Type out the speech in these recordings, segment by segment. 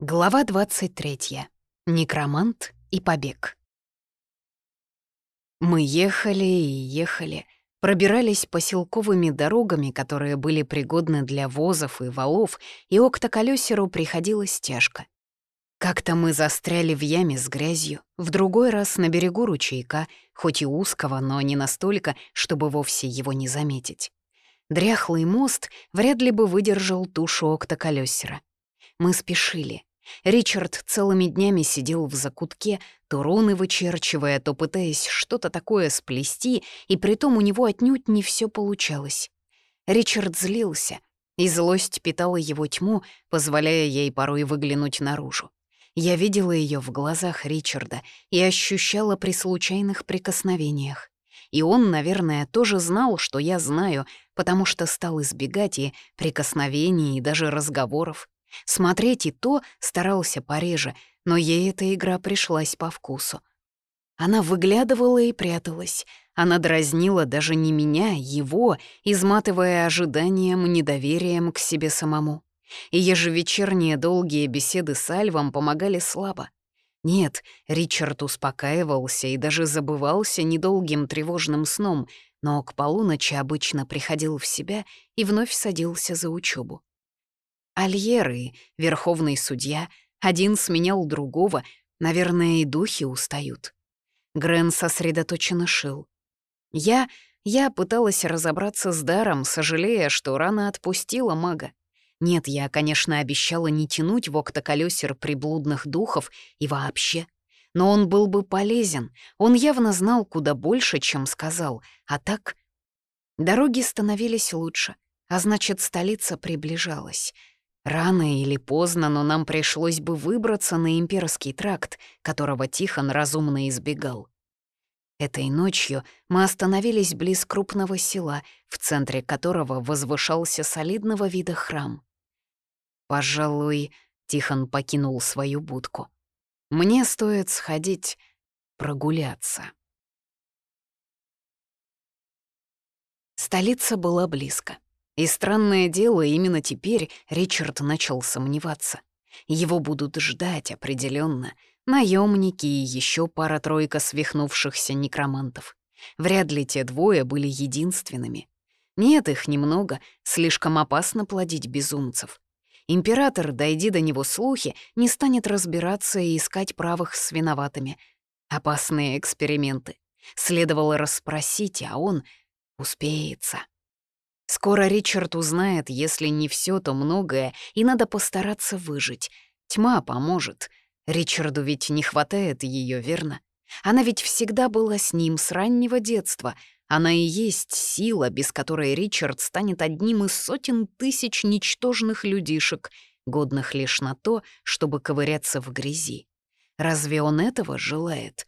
Глава 23. Некромант и побег. Мы ехали и ехали, пробирались поселковыми дорогами, которые были пригодны для возов и валов, и октоколёсеру приходилось тяжко. Как-то мы застряли в яме с грязью, в другой раз на берегу ручейка, хоть и узкого, но не настолько, чтобы вовсе его не заметить. Дряхлый мост вряд ли бы выдержал тушу октоколёсера. Мы спешили. Ричард целыми днями сидел в закутке, то руны вычерчивая, то пытаясь что-то такое сплести, и притом у него отнюдь не все получалось. Ричард злился, и злость питала его тьму, позволяя ей порой выглянуть наружу. Я видела ее в глазах Ричарда и ощущала при случайных прикосновениях. И он, наверное, тоже знал, что я знаю, потому что стал избегать и прикосновений, и даже разговоров. Смотреть и то старался пореже, но ей эта игра пришлась по вкусу. Она выглядывала и пряталась. Она дразнила даже не меня, его, изматывая ожиданием, недоверием к себе самому. И ежевечерние долгие беседы с Альвом помогали слабо. Нет, Ричард успокаивался и даже забывался недолгим тревожным сном, но к полуночи обычно приходил в себя и вновь садился за учебу. Альеры, верховный судья, один сменял другого, наверное, и духи устают. Грен сосредоточенно шил. Я... я пыталась разобраться с даром, сожалея, что рано отпустила мага. Нет, я, конечно, обещала не тянуть в октоколёсер приблудных духов и вообще. Но он был бы полезен, он явно знал куда больше, чем сказал, а так... Дороги становились лучше, а значит, столица приближалась — Рано или поздно, но нам пришлось бы выбраться на имперский тракт, которого Тихон разумно избегал. Этой ночью мы остановились близ крупного села, в центре которого возвышался солидного вида храм. «Пожалуй», — Тихон покинул свою будку, — «мне стоит сходить прогуляться». Столица была близко. И странное дело, именно теперь Ричард начал сомневаться. Его будут ждать определенно наемники и еще пара-тройка свихнувшихся некромантов. Вряд ли те двое были единственными. Нет, их немного, слишком опасно плодить безумцев. Император, дойди до него слухи, не станет разбираться и искать правых с виноватыми. Опасные эксперименты. Следовало расспросить, а он успеется. Скоро Ричард узнает, если не все, то многое, и надо постараться выжить. Тьма поможет. Ричарду ведь не хватает ее, верно? Она ведь всегда была с ним с раннего детства. Она и есть сила, без которой Ричард станет одним из сотен тысяч ничтожных людишек, годных лишь на то, чтобы ковыряться в грязи. Разве он этого желает?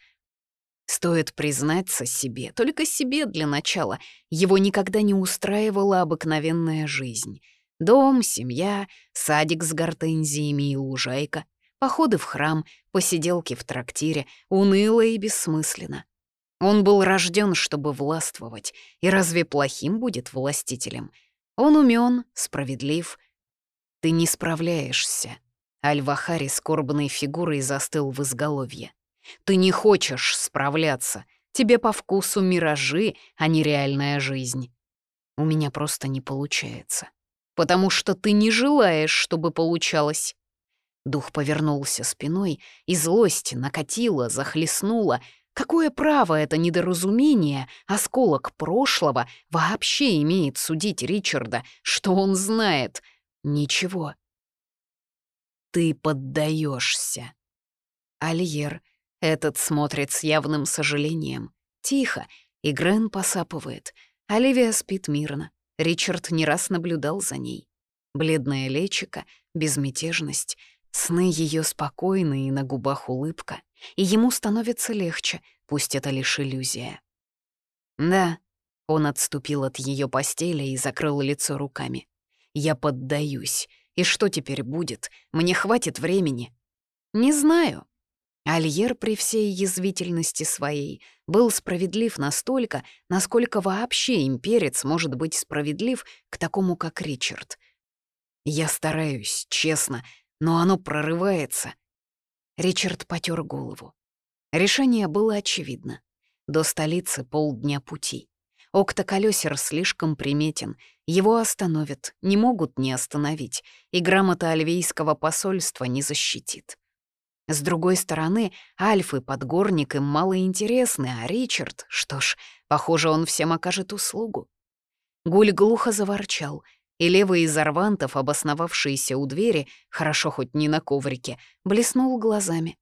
Стоит признаться себе, только себе для начала, его никогда не устраивала обыкновенная жизнь. Дом, семья, садик с гортензиями и лужайка, походы в храм, посиделки в трактире, уныло и бессмысленно. Он был рожден, чтобы властвовать, и разве плохим будет властителем? Он умен, справедлив. Ты не справляешься. Аль-Вахари скорбной фигурой застыл в изголовье. Ты не хочешь справляться. Тебе по вкусу миражи, а не реальная жизнь. У меня просто не получается. Потому что ты не желаешь, чтобы получалось. Дух повернулся спиной, и злость накатила, захлестнула. Какое право это недоразумение, осколок прошлого, вообще имеет судить Ричарда, что он знает? Ничего. Ты поддаешься. Альер этот смотрит с явным сожалением. Тихо, и Грен посапывает. Оливия спит мирно. Ричард не раз наблюдал за ней. Бледное личико, безмятежность. Сны ее спокойны и на губах улыбка. И ему становится легче, пусть это лишь иллюзия. Да, он отступил от ее постели и закрыл лицо руками. Я поддаюсь. И что теперь будет? Мне хватит времени. Не знаю, Альер при всей язвительности своей был справедлив настолько, насколько вообще имперец может быть справедлив к такому, как Ричард. Я стараюсь, честно, но оно прорывается. Ричард потер голову. Решение было очевидно. До столицы полдня пути. Октоколесер слишком приметен, его остановят, не могут не остановить, и грамота альвейского посольства не защитит. С другой стороны, Альфы подгорник им мало интересны, а Ричард, что ж, похоже, он всем окажет услугу. Гуль глухо заворчал, и левый из орвантов, обосновавшийся у двери, хорошо хоть не на коврике, блеснул глазами.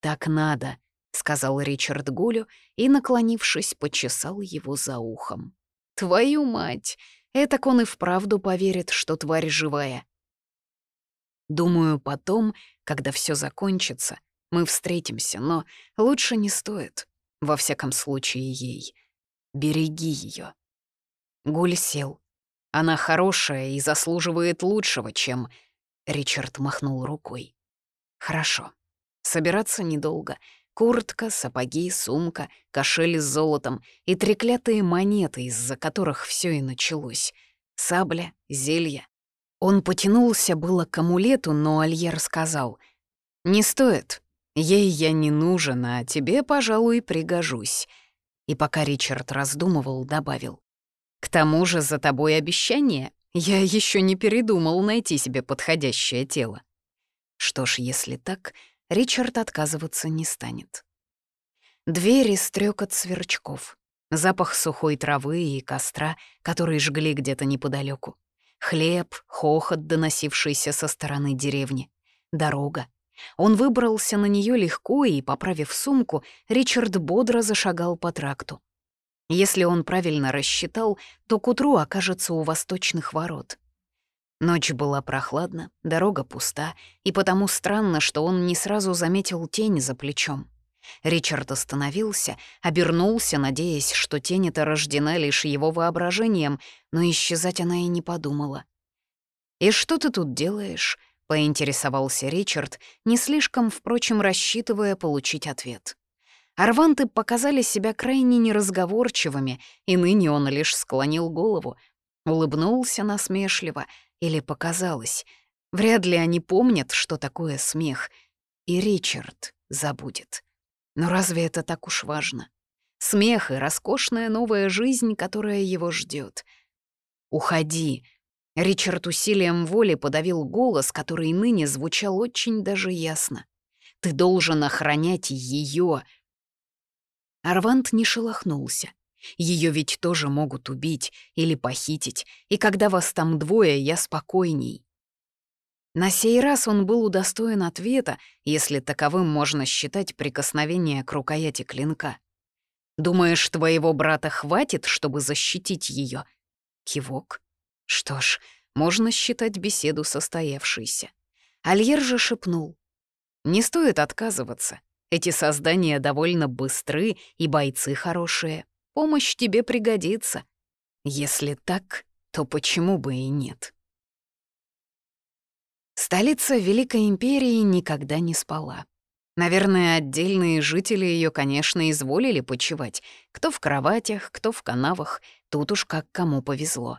«Так надо», — сказал Ричард Гулю и, наклонившись, почесал его за ухом. «Твою мать! Этак он и вправду поверит, что тварь живая. Думаю, потом, когда все закончится, мы встретимся, но лучше не стоит. Во всяком случае, ей. Береги ее. Гуль сел. Она хорошая и заслуживает лучшего, чем... Ричард махнул рукой. Хорошо. Собираться недолго. Куртка, сапоги, сумка, кошель с золотом и треклятые монеты, из-за которых все и началось. Сабля, зелья, он потянулся было к амулету, но Альер сказал, «Не стоит. Ей я не нужен, а тебе, пожалуй, пригожусь». И пока Ричард раздумывал, добавил, «К тому же за тобой обещание. Я еще не передумал найти себе подходящее тело». Что ж, если так, Ричард отказываться не станет. Двери стрекот сверчков, запах сухой травы и костра, которые жгли где-то неподалеку. Хлеб, хохот, доносившийся со стороны деревни. Дорога. Он выбрался на нее легко и, поправив сумку, Ричард бодро зашагал по тракту. Если он правильно рассчитал, то к утру окажется у восточных ворот. Ночь была прохладна, дорога пуста, и потому странно, что он не сразу заметил тень за плечом. Ричард остановился, обернулся, надеясь, что тень эта рождена лишь его воображением, но исчезать она и не подумала. «И что ты тут делаешь?» — поинтересовался Ричард, не слишком, впрочем, рассчитывая получить ответ. Арванты показали себя крайне неразговорчивыми, и ныне он лишь склонил голову, улыбнулся насмешливо, или показалось. Вряд ли они помнят, что такое смех, и Ричард забудет. Но разве это так уж важно? Смех и роскошная новая жизнь, которая его ждет. «Уходи!» Ричард усилием воли подавил голос, который ныне звучал очень даже ясно. «Ты должен охранять ее. Арвант не шелохнулся. Ее ведь тоже могут убить или похитить, и когда вас там двое, я спокойней. На сей раз он был удостоен ответа, если таковым можно считать прикосновение к рукояти клинка. «Думаешь, твоего брата хватит, чтобы защитить ее? Кивок. Что ж, можно считать беседу состоявшейся. Альер же шепнул. «Не стоит отказываться. Эти создания довольно быстры и бойцы хорошие. Помощь тебе пригодится. Если так, то почему бы и нет?» Столица Великой Империи никогда не спала. Наверное, отдельные жители ее, конечно, изволили почивать. Кто в кроватях, кто в канавах, тут уж как кому повезло.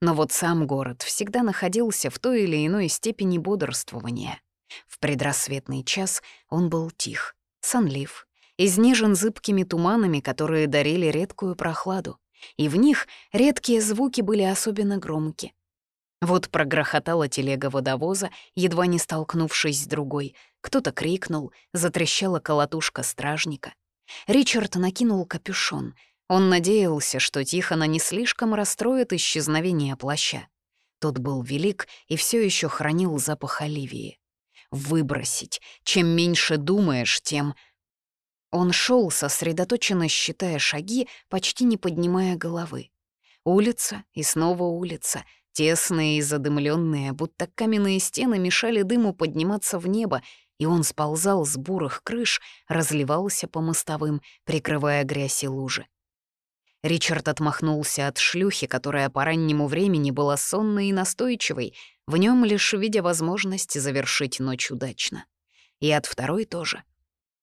Но вот сам город всегда находился в той или иной степени бодрствования. В предрассветный час он был тих, сонлив, изнежен зыбкими туманами, которые дарили редкую прохладу. И в них редкие звуки были особенно громкие. Вот прогрохотала телега водовоза, едва не столкнувшись с другой. Кто-то крикнул, затрещала колотушка стражника. Ричард накинул капюшон. Он надеялся, что Тихона не слишком расстроит исчезновение плаща. Тот был велик и все еще хранил запах оливии. Выбросить. Чем меньше думаешь, тем... Он шел, сосредоточенно считая шаги, почти не поднимая головы. Улица и снова улица, Тесные и задымленные, будто каменные стены мешали дыму подниматься в небо, и он сползал с бурых крыш, разливался по мостовым, прикрывая грязь и лужи. Ричард отмахнулся от шлюхи, которая по раннему времени была сонной и настойчивой, в нем лишь видя возможность завершить ночь удачно. И от второй тоже.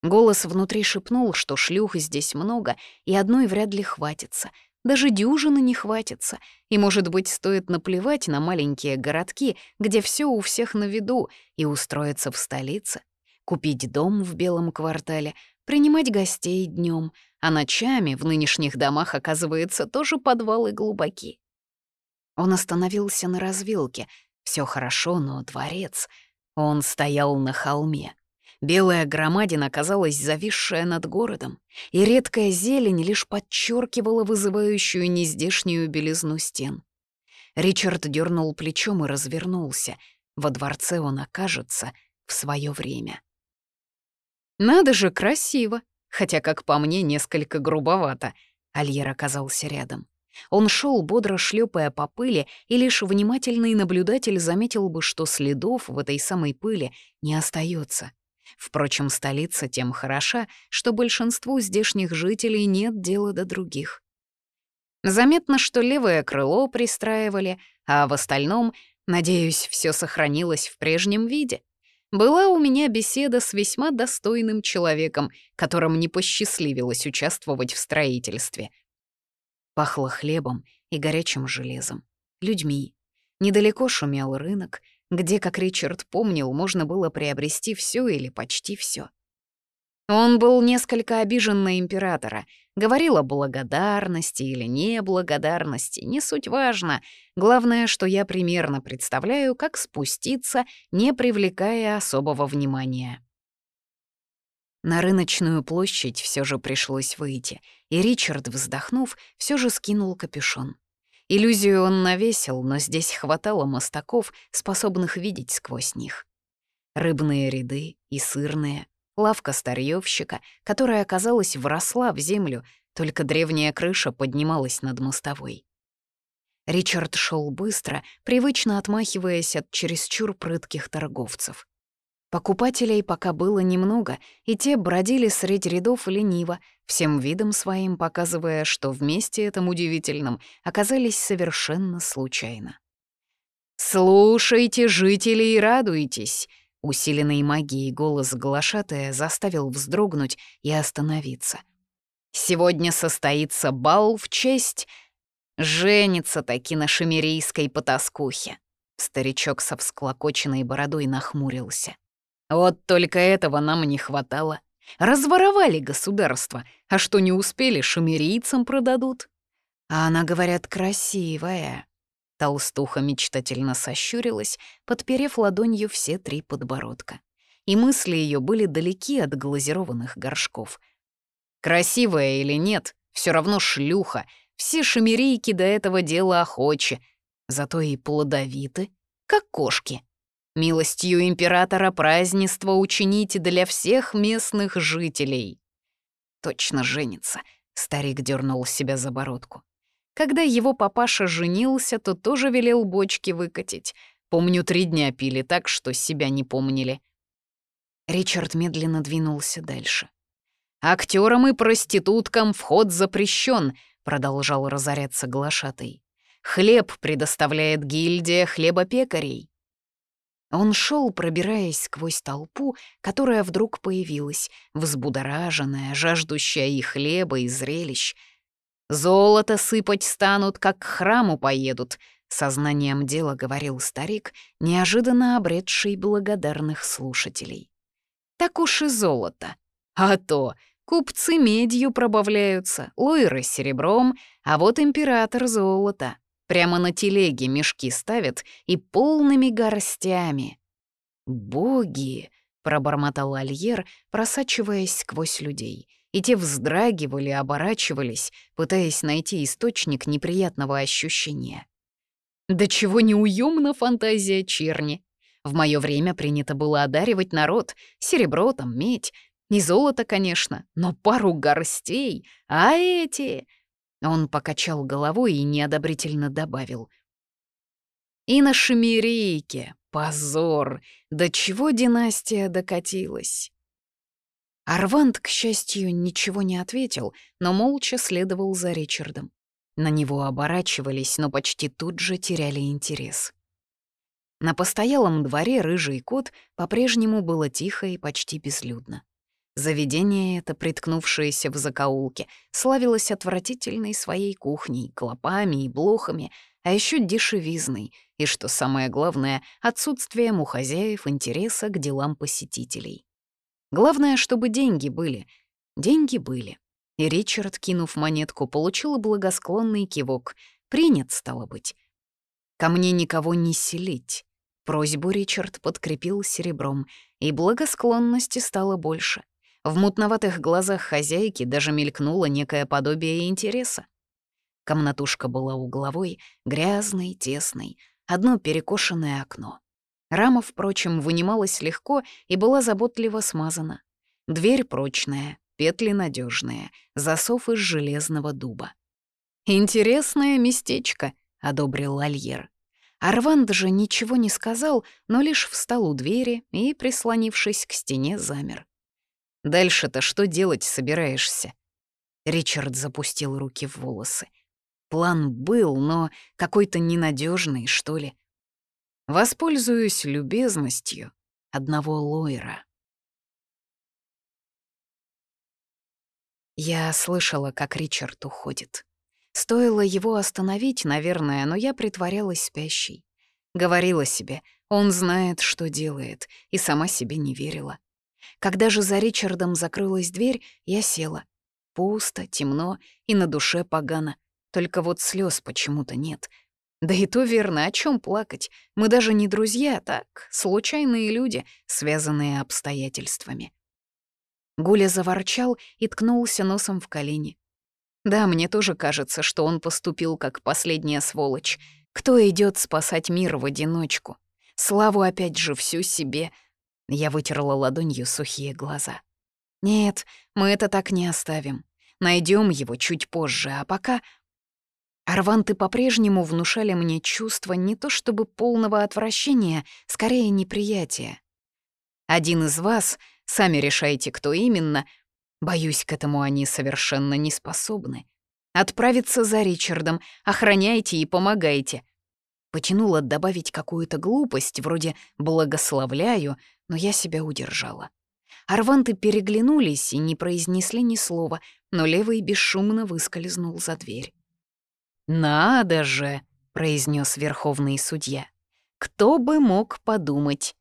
Голос внутри шепнул, что шлюх здесь много, и одной вряд ли хватится, Даже дюжины не хватится, и, может быть, стоит наплевать на маленькие городки, где все у всех на виду, и устроиться в столице, купить дом в белом квартале, принимать гостей днем, а ночами в нынешних домах, оказывается, тоже подвалы глубоки. Он остановился на развилке. Все хорошо, но дворец. Он стоял на холме. Белая громадина казалась зависшая над городом, и редкая зелень лишь подчеркивала вызывающую нездешнюю белизну стен. Ричард дернул плечом и развернулся. Во дворце он окажется в свое время. «Надо же, красиво!» Хотя, как по мне, несколько грубовато. Альер оказался рядом. Он шел бодро шлепая по пыли, и лишь внимательный наблюдатель заметил бы, что следов в этой самой пыли не остается. Впрочем, столица тем хороша, что большинству здешних жителей нет дела до других. Заметно, что левое крыло пристраивали, а в остальном, надеюсь, все сохранилось в прежнем виде. Была у меня беседа с весьма достойным человеком, которым не посчастливилось участвовать в строительстве. Пахло хлебом и горячим железом, людьми. Недалеко шумел рынок, где, как Ричард помнил, можно было приобрести все или почти все. Он был несколько обижен на императора, говорил о благодарности или неблагодарности, не суть важно. Главное, что я примерно представляю, как спуститься, не привлекая особого внимания. На рыночную площадь все же пришлось выйти, и Ричард, вздохнув, все же скинул капюшон. Иллюзию он навесил, но здесь хватало мостаков, способных видеть сквозь них. Рыбные ряды и сырные, лавка старьёвщика, которая, казалось, вросла в землю, только древняя крыша поднималась над мостовой. Ричард шел быстро, привычно отмахиваясь от чересчур прытких торговцев. Покупателей пока было немного, и те бродили средь рядов лениво, всем видом своим показывая, что вместе этом удивительном оказались совершенно случайно. «Слушайте, жители, и радуйтесь!» Усиленный магией голос глашатая заставил вздрогнуть и остановиться. «Сегодня состоится бал в честь... Женится таки на шемерийской потаскухе!» Старичок со всклокоченной бородой нахмурился. Вот только этого нам не хватало. Разворовали государство, а что не успели, шумерийцам продадут. А она, говорят, красивая. Толстуха мечтательно сощурилась, подперев ладонью все три подбородка. И мысли ее были далеки от глазированных горшков. Красивая или нет, все равно шлюха. Все шемерийки до этого дела охочи, зато и плодовиты, как кошки. Милостью императора празднество учините для всех местных жителей. Точно женится, старик дернул себя за бородку. Когда его папаша женился, то тоже велел бочки выкатить. Помню, три дня пили так, что себя не помнили. Ричард медленно двинулся дальше. Актерам и проституткам вход запрещен, продолжал разоряться глашатый. Хлеб предоставляет гильдия хлебопекарей. Он шел, пробираясь сквозь толпу, которая вдруг появилась, взбудораженная, жаждущая и хлеба, и зрелищ. «Золото сыпать станут, как к храму поедут», — сознанием дела говорил старик, неожиданно обретший благодарных слушателей. «Так уж и золото. А то купцы медью пробавляются, лойры серебром, а вот император золото. Прямо на телеге мешки ставят и полными горстями. «Боги!» — пробормотал Альер, просачиваясь сквозь людей. И те вздрагивали, оборачивались, пытаясь найти источник неприятного ощущения. Да чего неуемна фантазия черни. В мое время принято было одаривать народ серебро там, медь, не золото, конечно, но пару горстей, а эти он покачал головой и неодобрительно добавил. «И на Шемерейке! Позор! До чего династия докатилась?» Арвант, к счастью, ничего не ответил, но молча следовал за Ричардом. На него оборачивались, но почти тут же теряли интерес. На постоялом дворе рыжий кот по-прежнему было тихо и почти безлюдно. Заведение это, приткнувшееся в закоулке, славилось отвратительной своей кухней, клопами и блохами, а еще дешевизной и, что самое главное, отсутствием у хозяев интереса к делам посетителей. Главное, чтобы деньги были. Деньги были. И Ричард, кинув монетку, получил благосклонный кивок. Принят, стало быть. Ко мне никого не селить. Просьбу Ричард подкрепил серебром, и благосклонности стало больше. В мутноватых глазах хозяйки даже мелькнуло некое подобие интереса. Комнатушка была угловой, грязной, тесной, одно перекошенное окно. Рама, впрочем, вынималась легко и была заботливо смазана. Дверь прочная, петли надежные, засов из железного дуба. «Интересное местечко», — одобрил Альер. Арван даже ничего не сказал, но лишь встал у двери и, прислонившись к стене, замер. Дальше-то что делать собираешься?» Ричард запустил руки в волосы. План был, но какой-то ненадежный, что ли. Воспользуюсь любезностью одного лойра. Я слышала, как Ричард уходит. Стоило его остановить, наверное, но я притворялась спящей. Говорила себе, он знает, что делает, и сама себе не верила. Когда же за Ричардом закрылась дверь, я села. Пусто, темно и на душе погано. Только вот слез почему-то нет. Да и то верно, о чем плакать. Мы даже не друзья, так, случайные люди, связанные обстоятельствами. Гуля заворчал и ткнулся носом в колени. Да, мне тоже кажется, что он поступил как последняя сволочь. Кто идет спасать мир в одиночку? Славу опять же всю себе — я вытерла ладонью сухие глаза. «Нет, мы это так не оставим. Найдем его чуть позже, а пока...» Арванты по-прежнему внушали мне чувство не то чтобы полного отвращения, скорее неприятия. Один из вас, сами решайте, кто именно, боюсь, к этому они совершенно не способны. Отправиться за Ричардом, охраняйте и помогайте. Потянула добавить какую-то глупость, вроде «благословляю», но я себя удержала. Арванты переглянулись и не произнесли ни слова, но левый бесшумно выскользнул за дверь. «Надо же!» — произнес верховный судья. «Кто бы мог подумать?»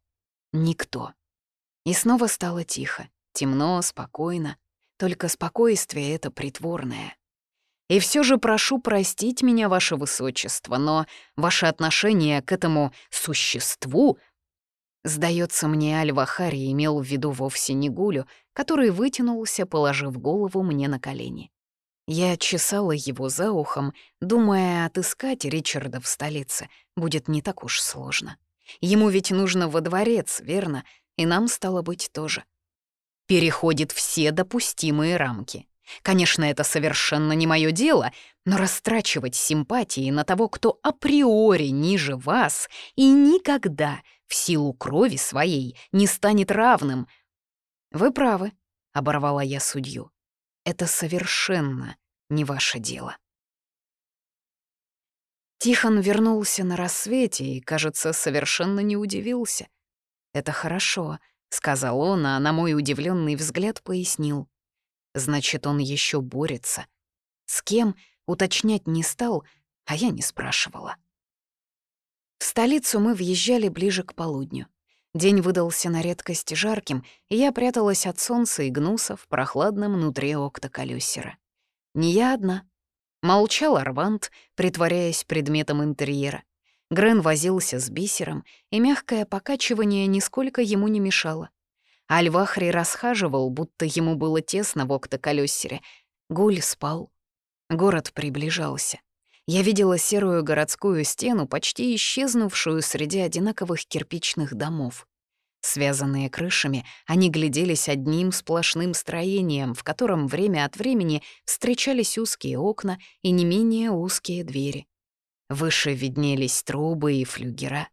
«Никто». И снова стало тихо, темно, спокойно. Только спокойствие это притворное. И все же прошу простить меня, ваше высочество, но ваше отношение к этому существу Сдается мне, Аль-Вахари имел в виду вовсе не Гулю, который вытянулся, положив голову мне на колени. Я чесала его за ухом, думая, отыскать Ричарда в столице будет не так уж сложно. Ему ведь нужно во дворец, верно? И нам, стало быть, тоже. Переходит все допустимые рамки. Конечно, это совершенно не мое дело, но растрачивать симпатии на того, кто априори ниже вас и никогда в силу крови своей не станет равным. «Вы правы», — оборвала я судью. «Это совершенно не ваше дело». Тихон вернулся на рассвете и, кажется, совершенно не удивился. «Это хорошо», — сказал он, а на мой удивленный взгляд пояснил. «Значит, он еще борется. С кем, уточнять не стал, а я не спрашивала». В столицу мы въезжали ближе к полудню. День выдался на редкость жарким, и я пряталась от солнца и гнуса в прохладном внутри октоколёсера. Не я одна. Молчал Арвант, притворяясь предметом интерьера. Грен возился с бисером, и мягкое покачивание нисколько ему не мешало. Альвахри расхаживал, будто ему было тесно в октоколёсере. Гуль спал. Город приближался. Я видела серую городскую стену, почти исчезнувшую среди одинаковых кирпичных домов. Связанные крышами, они гляделись одним сплошным строением, в котором время от времени встречались узкие окна и не менее узкие двери. Выше виднелись трубы и флюгера.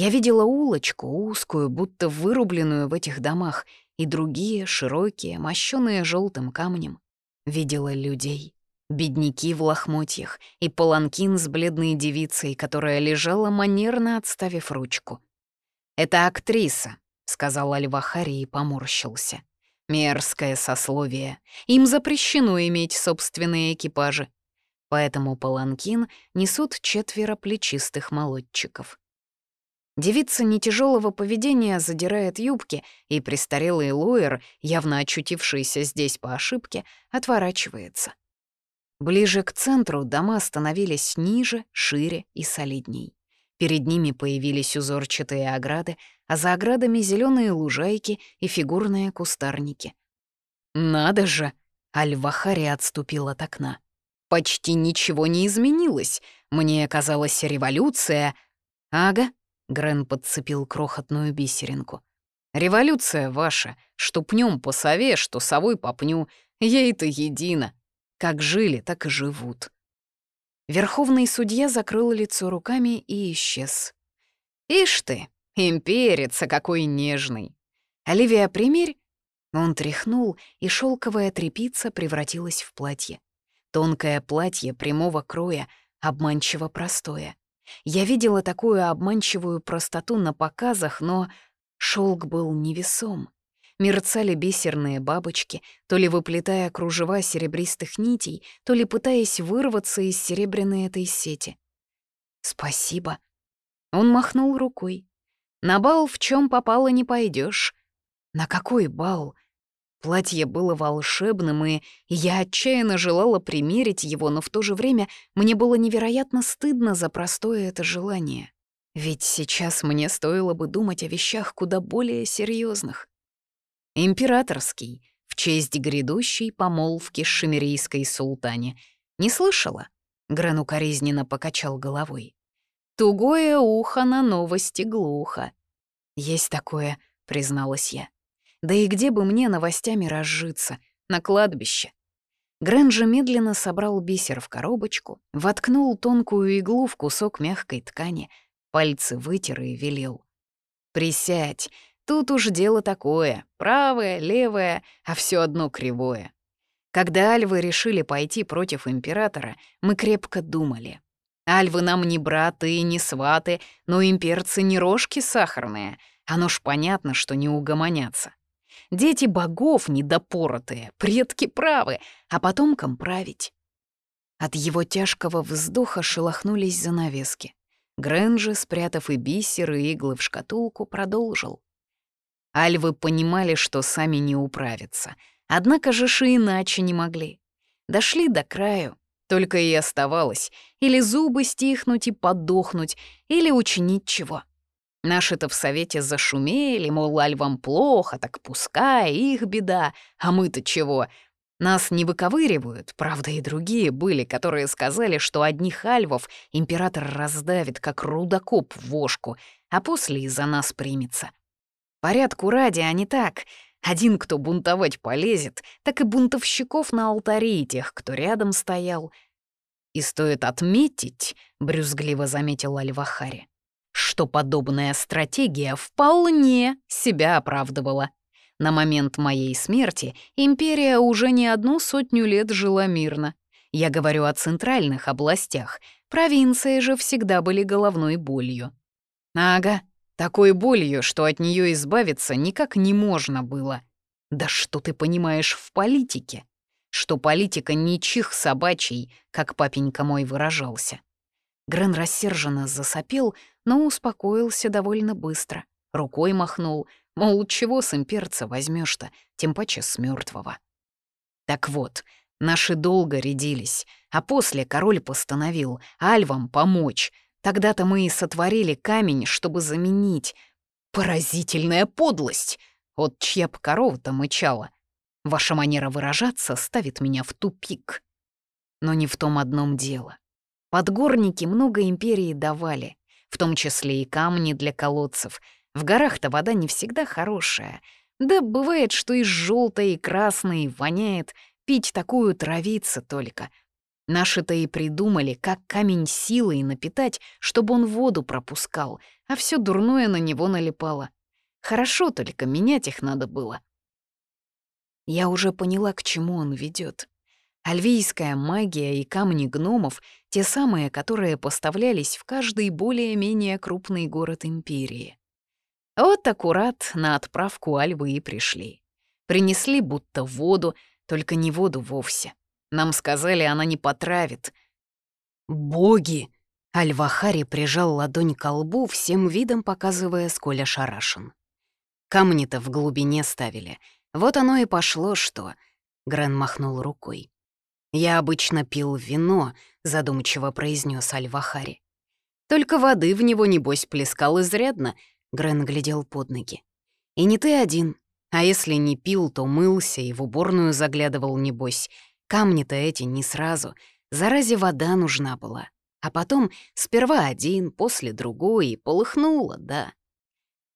Я видела улочку, узкую, будто вырубленную в этих домах, и другие, широкие, мощёные желтым камнем. Видела людей. Бедняки в лохмотьях и паланкин с бледной девицей, которая лежала манерно отставив ручку. «Это актриса», — сказал Альвахари и поморщился. Мерзкое сословие. Им запрещено иметь собственные экипажи. Поэтому паланкин несут четверо плечистых молодчиков. Девица нетяжелого поведения задирает юбки, и престарелый Луэр, явно очутившийся здесь по ошибке, отворачивается. Ближе к центру дома становились ниже, шире и солидней. Перед ними появились узорчатые ограды, а за оградами зеленые лужайки и фигурные кустарники. «Надо же!» — Альвахари отступил от окна. «Почти ничего не изменилось. Мне казалось, революция...» «Ага», — Грен подцепил крохотную бисеринку. «Революция ваша, что пнем по сове, что совой по пню, ей-то едино. Как жили, так и живут». Верховный судья закрыл лицо руками и исчез. «Ишь ты, имперец, какой нежный! Оливия, примерь!» Он тряхнул, и шелковая трепица превратилась в платье. Тонкое платье прямого кроя, обманчиво простое. Я видела такую обманчивую простоту на показах, но шелк был невесом. Мерцали бисерные бабочки, то ли выплетая кружева серебристых нитей, то ли пытаясь вырваться из серебряной этой сети. «Спасибо». Он махнул рукой. «На бал в чем попало не пойдешь. «На какой бал?» Платье было волшебным, и я отчаянно желала примерить его, но в то же время мне было невероятно стыдно за простое это желание. Ведь сейчас мне стоило бы думать о вещах куда более серьезных. Императорский, в честь грядущей помолвки с шемерийской султане. Не слышала? Гран укоризненно покачал головой. Тугое ухо на новости глухо. Есть такое, призналась я. Да и где бы мне новостями разжиться? На кладбище. Грэн же медленно собрал бисер в коробочку, воткнул тонкую иглу в кусок мягкой ткани, пальцы вытер и велел. «Присядь, Тут уж дело такое, правое, левое, а все одно кривое. Когда альвы решили пойти против императора, мы крепко думали. Альвы нам не браты и не сваты, но имперцы не рожки сахарные. Оно ж понятно, что не угомонятся. Дети богов недопоротые, предки правы, а потомкам править. От его тяжкого вздоха шелохнулись занавески. Грэнджи, спрятав и бисер, и иглы в шкатулку, продолжил. Альвы понимали, что сами не управятся. Однако же ши иначе не могли. Дошли до краю, только и оставалось или зубы стихнуть и подохнуть, или учинить чего. Наши-то в совете зашумели, мол, альвам плохо, так пускай, их беда, а мы-то чего? Нас не выковыривают, правда, и другие были, которые сказали, что одних альвов император раздавит, как рудокоп в вошку, а после и за нас примется. Порядку ради, а не так. Один, кто бунтовать полезет, так и бунтовщиков на алтаре и тех, кто рядом стоял. И стоит отметить, — брюзгливо заметил Альвахари, что подобная стратегия вполне себя оправдывала. На момент моей смерти империя уже не одну сотню лет жила мирно. Я говорю о центральных областях, провинции же всегда были головной болью. Ага, такой болью, что от нее избавиться никак не можно было. Да что ты понимаешь в политике? Что политика не чих собачий, как папенька мой выражался. Грен рассерженно засопел, но успокоился довольно быстро. Рукой махнул, мол, чего с имперца возьмешь то тем паче с мертвого. Так вот, наши долго рядились, а после король постановил альвам помочь — Тогда-то мы и сотворили камень, чтобы заменить. Поразительная подлость! Вот чья б корова-то мычала. Ваша манера выражаться ставит меня в тупик. Но не в том одном дело. Подгорники много империи давали, в том числе и камни для колодцев. В горах-то вода не всегда хорошая. Да бывает, что и желтой, и красной воняет, пить такую травиться только — Наши-то и придумали, как камень силой напитать, чтобы он воду пропускал, а все дурное на него налипало. Хорошо только менять их надо было. Я уже поняла, к чему он ведет. Альвийская магия и камни гномов — те самые, которые поставлялись в каждый более-менее крупный город Империи. Вот аккурат на отправку Альвы и пришли. Принесли будто воду, только не воду вовсе. Нам сказали, она не потравит. «Боги!» Альвахари прижал ладонь к лбу, всем видом показывая, сколь ошарашен. Камни-то в глубине ставили. Вот оно и пошло, что... Грен махнул рукой. «Я обычно пил вино», — задумчиво произнес Альвахари. «Только воды в него, небось, плескал изрядно», — Грен глядел под ноги. «И не ты один. А если не пил, то мылся и в уборную заглядывал, небось. Камни-то эти не сразу. Заразе вода нужна была. А потом сперва один, после другой, и полыхнуло, да».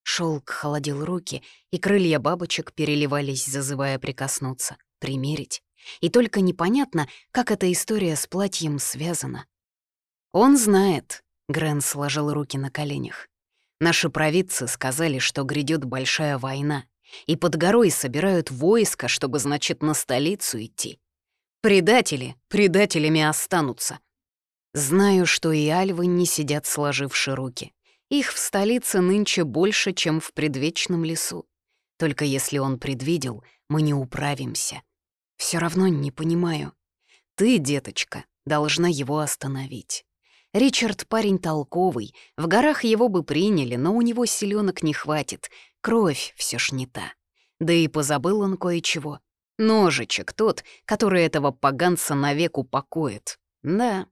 Шелк холодил руки, и крылья бабочек переливались, зазывая прикоснуться, примерить. И только непонятно, как эта история с платьем связана. «Он знает», — Грен сложил руки на коленях. «Наши провидцы сказали, что грядет большая война, и под горой собирают войско, чтобы, значит, на столицу идти. Предатели предателями останутся. Знаю, что и альвы не сидят сложивши руки. Их в столице нынче больше, чем в предвечном лесу. Только если он предвидел, мы не управимся. Все равно не понимаю. Ты, деточка, должна его остановить. Ричард парень толковый, в горах его бы приняли, но у него силёнок не хватит, кровь все ж не та. Да и позабыл он кое-чего. Ножичек тот, который этого поганца навек упокоит. Да.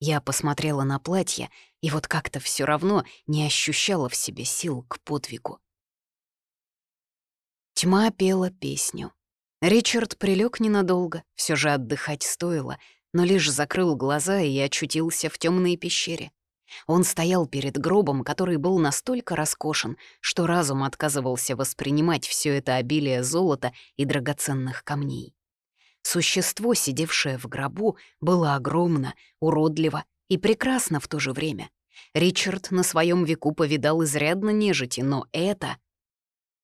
Я посмотрела на платье, и вот как-то все равно не ощущала в себе сил к подвигу. Тьма пела песню. Ричард прилег ненадолго, все же отдыхать стоило, но лишь закрыл глаза и очутился в темной пещере. Он стоял перед гробом, который был настолько роскошен, что разум отказывался воспринимать все это обилие золота и драгоценных камней. Существо, сидевшее в гробу, было огромно, уродливо и прекрасно в то же время. Ричард на своем веку повидал изрядно нежити, но это...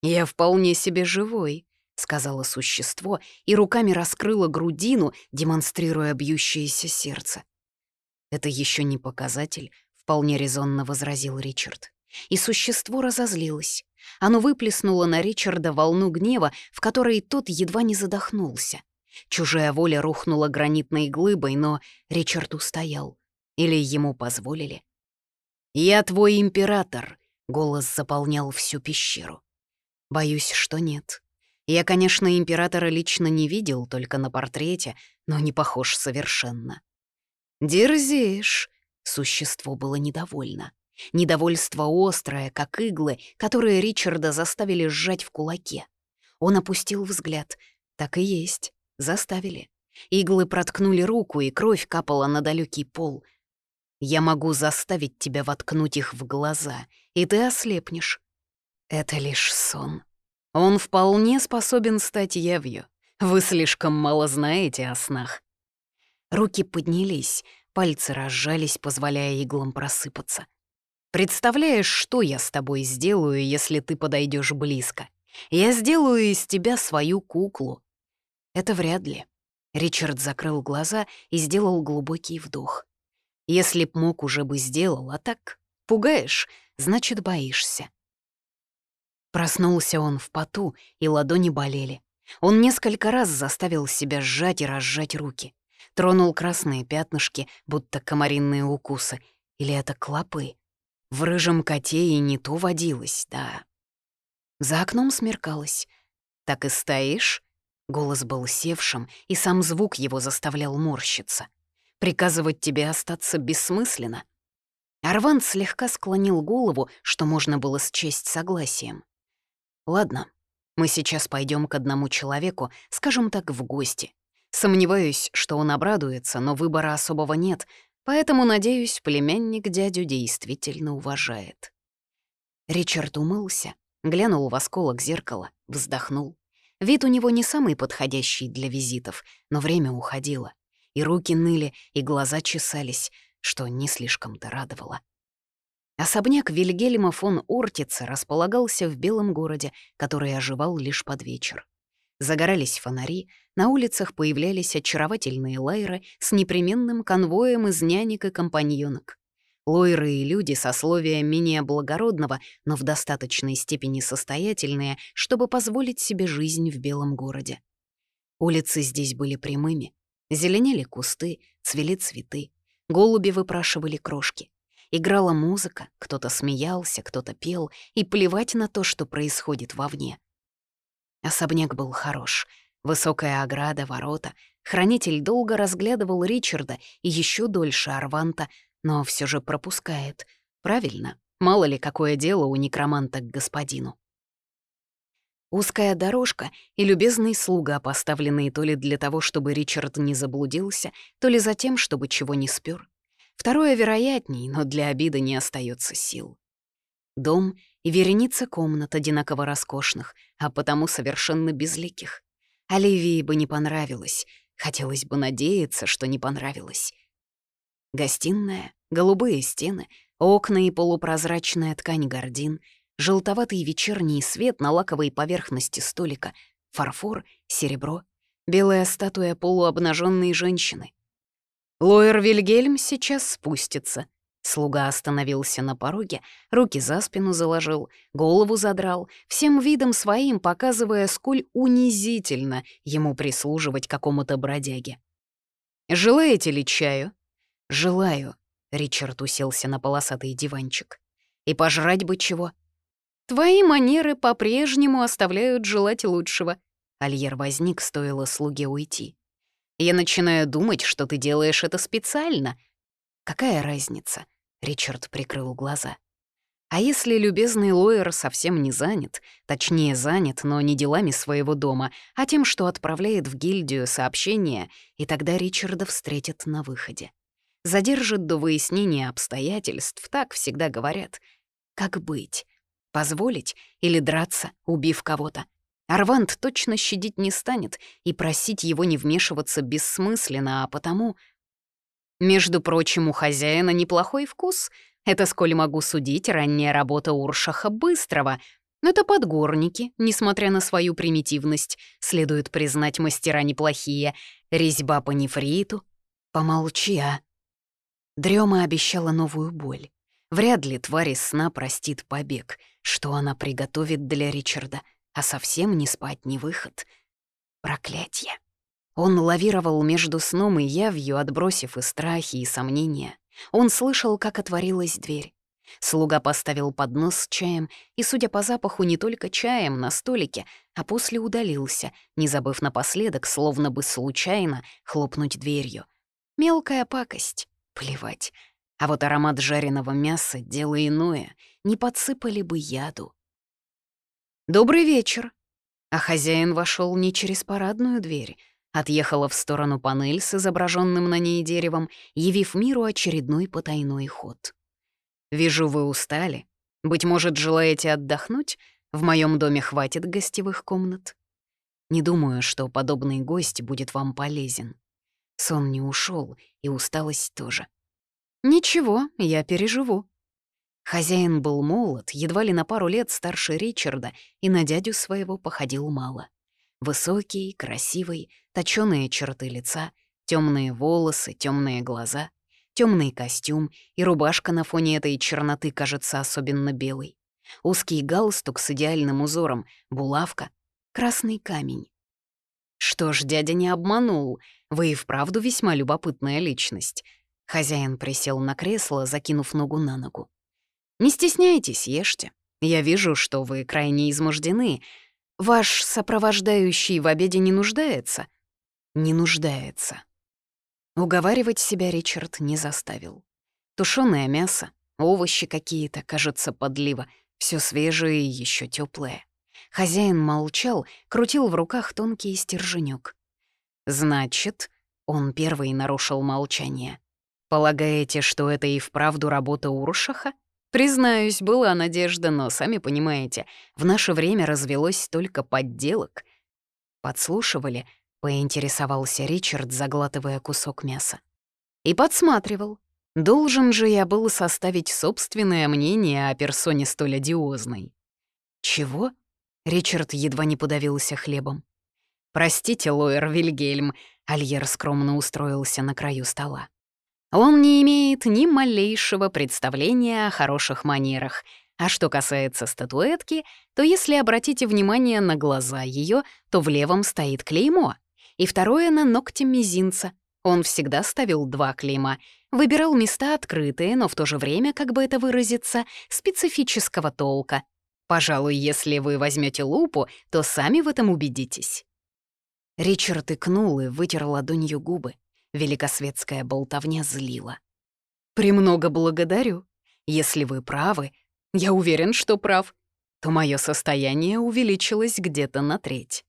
«Я вполне себе живой», — сказала существо и руками раскрыло грудину, демонстрируя бьющееся сердце. «Это еще не показатель», — вполне резонно возразил Ричард. И существо разозлилось. Оно выплеснуло на Ричарда волну гнева, в которой тот едва не задохнулся. Чужая воля рухнула гранитной глыбой, но Ричард устоял. Или ему позволили. «Я твой император», — голос заполнял всю пещеру. «Боюсь, что нет», я, конечно, императора лично не видел, только на портрете, но не похож совершенно. «Дерзишь!» — существо было недовольно. Недовольство острое, как иглы, которые Ричарда заставили сжать в кулаке. Он опустил взгляд. Так и есть, заставили. Иглы проткнули руку, и кровь капала на далекий пол. «Я могу заставить тебя воткнуть их в глаза, и ты ослепнешь». Это лишь сон. Он вполне способен стать явью. Вы слишком мало знаете о снах. Руки поднялись, пальцы разжались, позволяя иглам просыпаться. Представляешь, что я с тобой сделаю, если ты подойдешь близко? Я сделаю из тебя свою куклу. Это вряд ли. Ричард закрыл глаза и сделал глубокий вдох. Если б мог, уже бы сделал, а так пугаешь, значит, боишься. Проснулся он в поту, и ладони болели. Он несколько раз заставил себя сжать и разжать руки. Тронул красные пятнышки, будто комаринные укусы. Или это клопы? В рыжем коте и не то водилось, да. За окном смеркалось. «Так и стоишь?» Голос был севшим, и сам звук его заставлял морщиться. «Приказывать тебе остаться бессмысленно». Арван слегка склонил голову, что можно было счесть согласием. Ладно, мы сейчас пойдем к одному человеку, скажем так, в гости. Сомневаюсь, что он обрадуется, но выбора особого нет, поэтому, надеюсь, племянник дядю действительно уважает. Ричард умылся, глянул в осколок зеркала, вздохнул. Вид у него не самый подходящий для визитов, но время уходило. И руки ныли, и глаза чесались, что не слишком-то радовало. Особняк Вильгельма фон Ортица располагался в Белом городе, который оживал лишь под вечер. Загорались фонари, на улицах появлялись очаровательные лайры с непременным конвоем из нянек и компаньонок. Лойры и люди сословия менее благородного, но в достаточной степени состоятельные, чтобы позволить себе жизнь в белом городе. Улицы здесь были прямыми. Зеленели кусты, цвели цветы. Голуби выпрашивали крошки. Играла музыка, кто-то смеялся, кто-то пел, и плевать на то, что происходит вовне. Особняк был хорош. Высокая ограда, ворота. Хранитель долго разглядывал Ричарда и еще дольше Арванта, но все же пропускает. Правильно, мало ли какое дело у некроманта к господину. Узкая дорожка и любезный слуга, поставленные то ли для того, чтобы Ричард не заблудился, то ли за тем, чтобы чего не спер. Второе вероятней, но для обиды не остается сил. Дом и вереница комнат одинаково роскошных, а потому совершенно безликих. Оливии бы не понравилось, хотелось бы надеяться, что не понравилось. Гостиная, голубые стены, окна и полупрозрачная ткань гордин, желтоватый вечерний свет на лаковой поверхности столика, фарфор, серебро, белая статуя полуобнаженной женщины. Лоер Вильгельм сейчас спустится. Слуга остановился на пороге, руки за спину заложил, голову задрал, всем видом своим показывая, сколь унизительно ему прислуживать какому-то бродяге. «Желаете ли чаю?» «Желаю», — Ричард уселся на полосатый диванчик. «И пожрать бы чего?» «Твои манеры по-прежнему оставляют желать лучшего». Альер возник, стоило слуге уйти. «Я начинаю думать, что ты делаешь это специально». «Какая разница?» — Ричард прикрыл глаза. А если любезный Лоер совсем не занят, точнее занят, но не делами своего дома, а тем, что отправляет в гильдию сообщения, и тогда Ричарда встретят на выходе задержит до выяснения обстоятельств, так всегда говорят. Как быть? Позволить или драться, убив кого-то? Арвант точно щадить не станет, и просить его не вмешиваться бессмысленно, а потому... Между прочим, у хозяина неплохой вкус. Это, сколь могу судить, ранняя работа Уршаха Быстрого. Это подгорники, несмотря на свою примитивность. Следует признать, мастера неплохие. Резьба по нефриту. Помолчи, а. Дрема обещала новую боль. Вряд ли тварь из сна простит побег, что она приготовит для Ричарда, а совсем не спать не выход. Проклятье. Он лавировал между сном и явью, отбросив и страхи, и сомнения. Он слышал, как отворилась дверь. Слуга поставил поднос с чаем, и, судя по запаху, не только чаем на столике, а после удалился, не забыв напоследок, словно бы случайно, хлопнуть дверью. Мелкая пакость. Плевать. А вот аромат жареного мяса — дело иное. Не подсыпали бы яду. «Добрый вечер!» А хозяин вошел не через парадную дверь. Отъехала в сторону панель с изображенным на ней деревом, явив миру очередной потайной ход. «Вижу, вы устали. Быть может, желаете отдохнуть? В моем доме хватит гостевых комнат. Не думаю, что подобный гость будет вам полезен. Сон не ушел, и усталость тоже. Ничего, я переживу. Хозяин был молод, едва ли на пару лет старше Ричарда, и на дядю своего походил мало. Высокий, красивый, точёные черты лица, темные волосы, темные глаза, темный костюм, и рубашка на фоне этой черноты кажется особенно белой. Узкий галстук с идеальным узором, булавка, красный камень. Что ж, дядя не обманул, вы и вправду весьма любопытная личность. Хозяин присел на кресло, закинув ногу на ногу. Не стесняйтесь, ешьте. Я вижу, что вы крайне измождены. Ваш сопровождающий в обеде не нуждается? Не нуждается. Уговаривать себя Ричард не заставил. Тушёное мясо, овощи какие-то, кажется, подлива, все свежее и еще теплое. Хозяин молчал, крутил в руках тонкий стерженек. «Значит...» — он первый нарушил молчание. «Полагаете, что это и вправду работа Уршаха?» Признаюсь, была надежда, но, сами понимаете, в наше время развелось столько подделок. Подслушивали, поинтересовался Ричард, заглатывая кусок мяса. И подсматривал. Должен же я был составить собственное мнение о персоне столь одиозной. Чего? Ричард едва не подавился хлебом. «Простите, лоер Вильгельм», — Альер скромно устроился на краю стола. Он не имеет ни малейшего представления о хороших манерах. А что касается статуэтки, то если обратите внимание на глаза ее, то в левом стоит клеймо, и второе на ногте мизинца. Он всегда ставил два клейма, выбирал места открытые, но в то же время, как бы это выразиться, специфического толка. Пожалуй, если вы возьмете лупу, то сами в этом убедитесь. Ричард икнул и вытер ладонью губы. Великосветская болтовня злила. «Премного благодарю. Если вы правы, я уверен, что прав, то мое состояние увеличилось где-то на треть.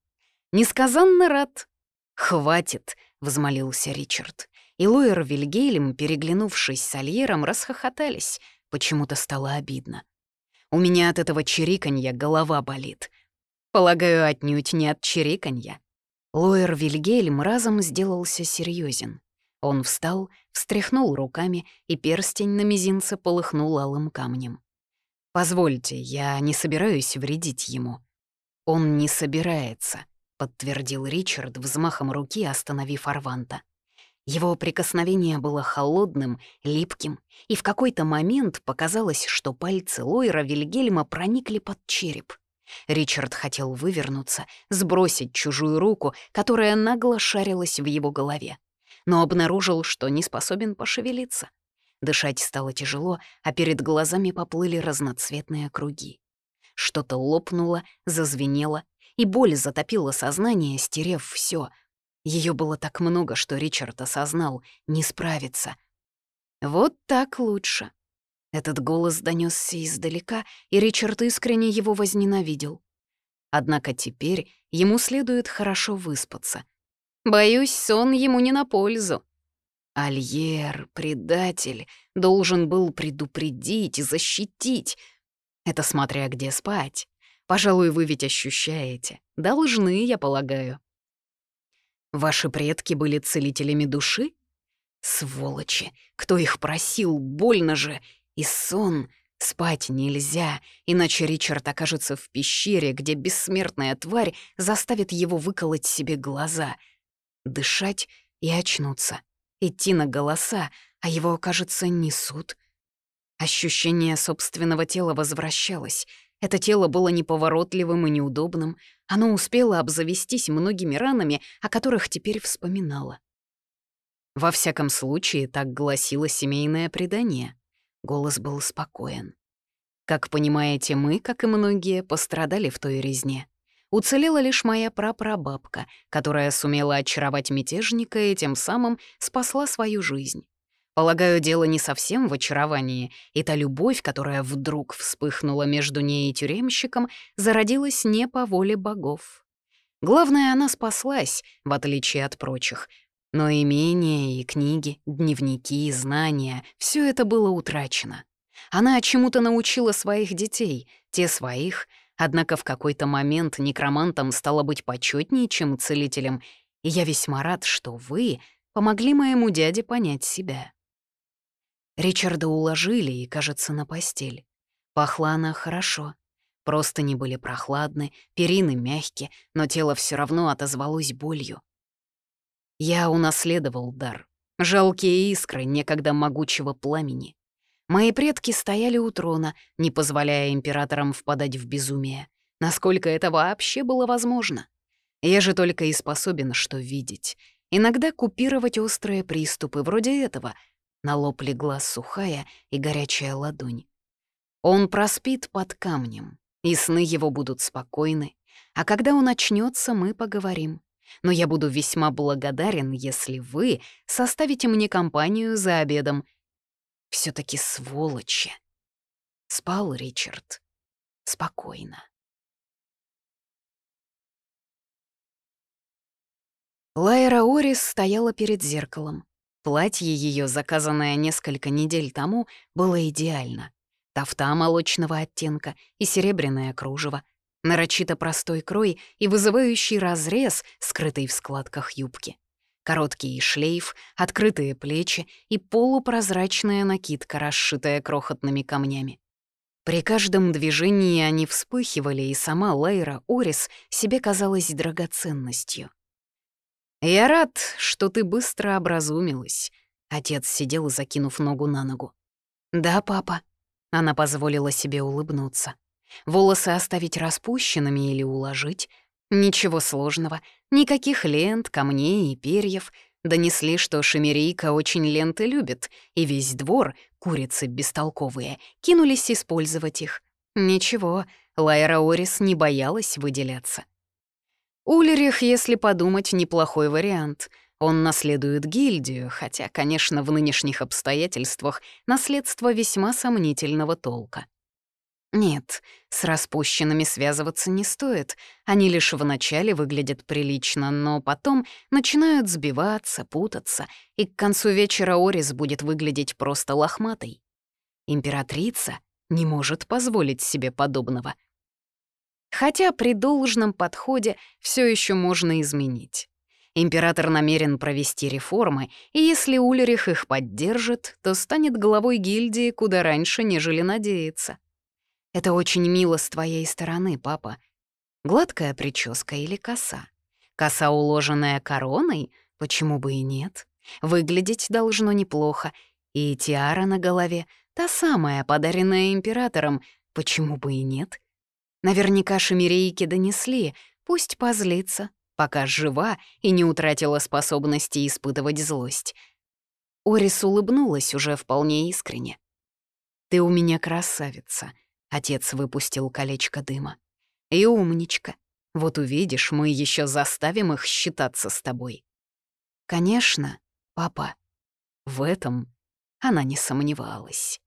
Несказанно рад». «Хватит», — взмолился Ричард. И Луэр Вильгейлем, переглянувшись с Альером, расхохотались. Почему-то стало обидно. «У меня от этого чириканья голова болит. Полагаю, отнюдь не от чириканья. Лоер Вильгельм разом сделался серьезен. Он встал, встряхнул руками, и перстень на мизинце полыхнул алым камнем. «Позвольте, я не собираюсь вредить ему». «Он не собирается», — подтвердил Ричард взмахом руки, остановив Арванта. Его прикосновение было холодным, липким, и в какой-то момент показалось, что пальцы Лойра Вильгельма проникли под череп. Ричард хотел вывернуться, сбросить чужую руку, которая нагло шарилась в его голове, но обнаружил, что не способен пошевелиться. Дышать стало тяжело, а перед глазами поплыли разноцветные круги. Что-то лопнуло, зазвенело, и боль затопила сознание, стерев все. Ее было так много, что Ричард осознал — не справится. Вот так лучше. Этот голос донесся издалека, и Ричард искренне его возненавидел. Однако теперь ему следует хорошо выспаться. Боюсь, сон ему не на пользу. Альер, предатель, должен был предупредить и защитить. Это смотря где спать. Пожалуй, вы ведь ощущаете. Должны, я полагаю. Ваши предки были целителями души? Сволочи, кто их просил, больно же. И сон... Спать нельзя, иначе Ричард окажется в пещере, где бессмертная тварь заставит его выколоть себе глаза. Дышать и очнуться. Идти на голоса, а его, кажется, несут. Ощущение собственного тела возвращалось. Это тело было неповоротливым и неудобным. Оно успело обзавестись многими ранами, о которых теперь вспоминала. Во всяком случае, так гласило семейное предание. Голос был спокоен. Как понимаете, мы, как и многие, пострадали в той резне. Уцелела лишь моя прапрабабка, которая сумела очаровать мятежника и тем самым спасла свою жизнь. Полагаю, дело не совсем в очаровании, и та любовь, которая вдруг вспыхнула между ней и тюремщиком, зародилась не по воле богов. Главное, она спаслась, в отличие от прочих, но имения и книги, дневники, и знания — все это было утрачено. Она чему-то научила своих детей, те своих, однако в какой-то момент некромантом стало быть почетнее, чем целителем, и я весьма рад, что вы помогли моему дяде понять себя. Ричарда уложили и, кажется, на постель. Пахла она хорошо. Просто не были прохладны, перины мягкие, но тело все равно отозвалось болью. Я унаследовал дар. Жалкие искры некогда могучего пламени. Мои предки стояли у трона, не позволяя императорам впадать в безумие. Насколько это вообще было возможно? Я же только и способен что видеть. Иногда купировать острые приступы, вроде этого. На лоб легла сухая и горячая ладонь. Он проспит под камнем, и сны его будут спокойны. А когда он очнется, мы поговорим но я буду весьма благодарен, если вы составите мне компанию за обедом. все таки сволочи. Спал Ричард. Спокойно. Лайра Орис стояла перед зеркалом. Платье ее, заказанное несколько недель тому, было идеально. Тафта молочного оттенка и серебряное кружево, нарочито простой крой и вызывающий разрез, скрытый в складках юбки. Короткий шлейф, открытые плечи и полупрозрачная накидка, расшитая крохотными камнями. При каждом движении они вспыхивали, и сама Лайра Орис себе казалась драгоценностью. «Я рад, что ты быстро образумилась», Отец сидел, закинув ногу на ногу. «Да, папа». Она позволила себе улыбнуться. Волосы оставить распущенными или уложить? Ничего сложного. Никаких лент, камней и перьев. Донесли, что шемерийка очень ленты любит, и весь двор, курицы бестолковые, кинулись использовать их. Ничего, Лайра Орис не боялась выделяться. Улерих, если подумать, неплохой вариант. Он наследует гильдию, хотя, конечно, в нынешних обстоятельствах наследство весьма сомнительного толка. Нет, с распущенными связываться не стоит. Они лишь вначале выглядят прилично, но потом начинают сбиваться, путаться, и к концу вечера Орис будет выглядеть просто лохматой. Императрица не может позволить себе подобного. Хотя при должном подходе все еще можно изменить. Император намерен провести реформы, и если Улерих их поддержит, то станет главой гильдии куда раньше, нежели надеется. Это очень мило с твоей стороны, папа. Гладкая прическа или коса? Коса, уложенная короной? Почему бы и нет? Выглядеть должно неплохо. И тиара на голове, та самая, подаренная императором. Почему бы и нет? Наверняка шемерейки донесли, пусть позлится, пока жива и не утратила способности испытывать злость. Орис улыбнулась уже вполне искренне. «Ты у меня красавица», Отец выпустил колечко дыма. «И умничка. Вот увидишь, мы еще заставим их считаться с тобой». «Конечно, папа». В этом она не сомневалась.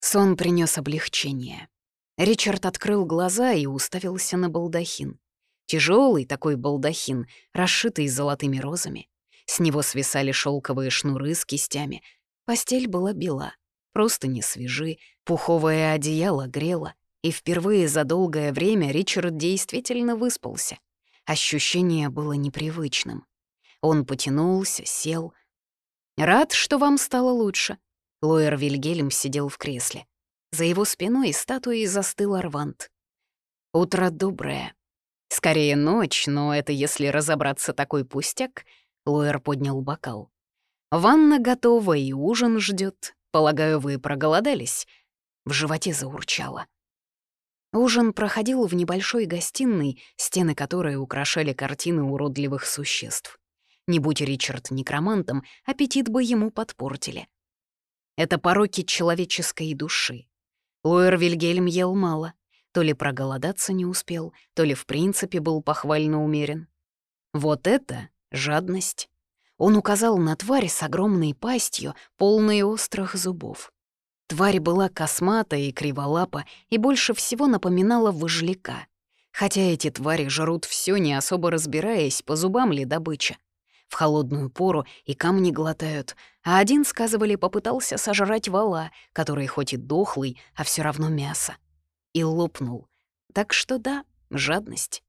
Сон принес облегчение. Ричард открыл глаза и уставился на балдахин. Тяжелый такой балдахин, расшитый золотыми розами. С него свисали шелковые шнуры с кистями. Постель была бела. Просто не свежи, пуховое одеяло грело, и впервые за долгое время Ричард действительно выспался. Ощущение было непривычным. Он потянулся, сел. «Рад, что вам стало лучше». Лоер Вильгельм сидел в кресле. За его спиной статуей застыл Арвант. «Утро доброе. Скорее ночь, но это если разобраться такой пустяк». Лоер поднял бокал. «Ванна готова и ужин ждет. Полагаю, вы проголодались?» В животе заурчало. Ужин проходил в небольшой гостиной, стены которой украшали картины уродливых существ. Не будь Ричард некромантом, аппетит бы ему подпортили. Это пороки человеческой души. Луэр Вильгельм ел мало. То ли проголодаться не успел, то ли в принципе был похвально умерен. Вот это жадность. Он указал на тварь с огромной пастью, полной острых зубов. Тварь была косматая и криволапа и больше всего напоминала выжляка. Хотя эти твари жрут все, не особо разбираясь, по зубам ли добыча. В холодную пору и камни глотают, а один, сказывали, попытался сожрать вала, который хоть и дохлый, а все равно мясо. И лопнул. Так что да, жадность.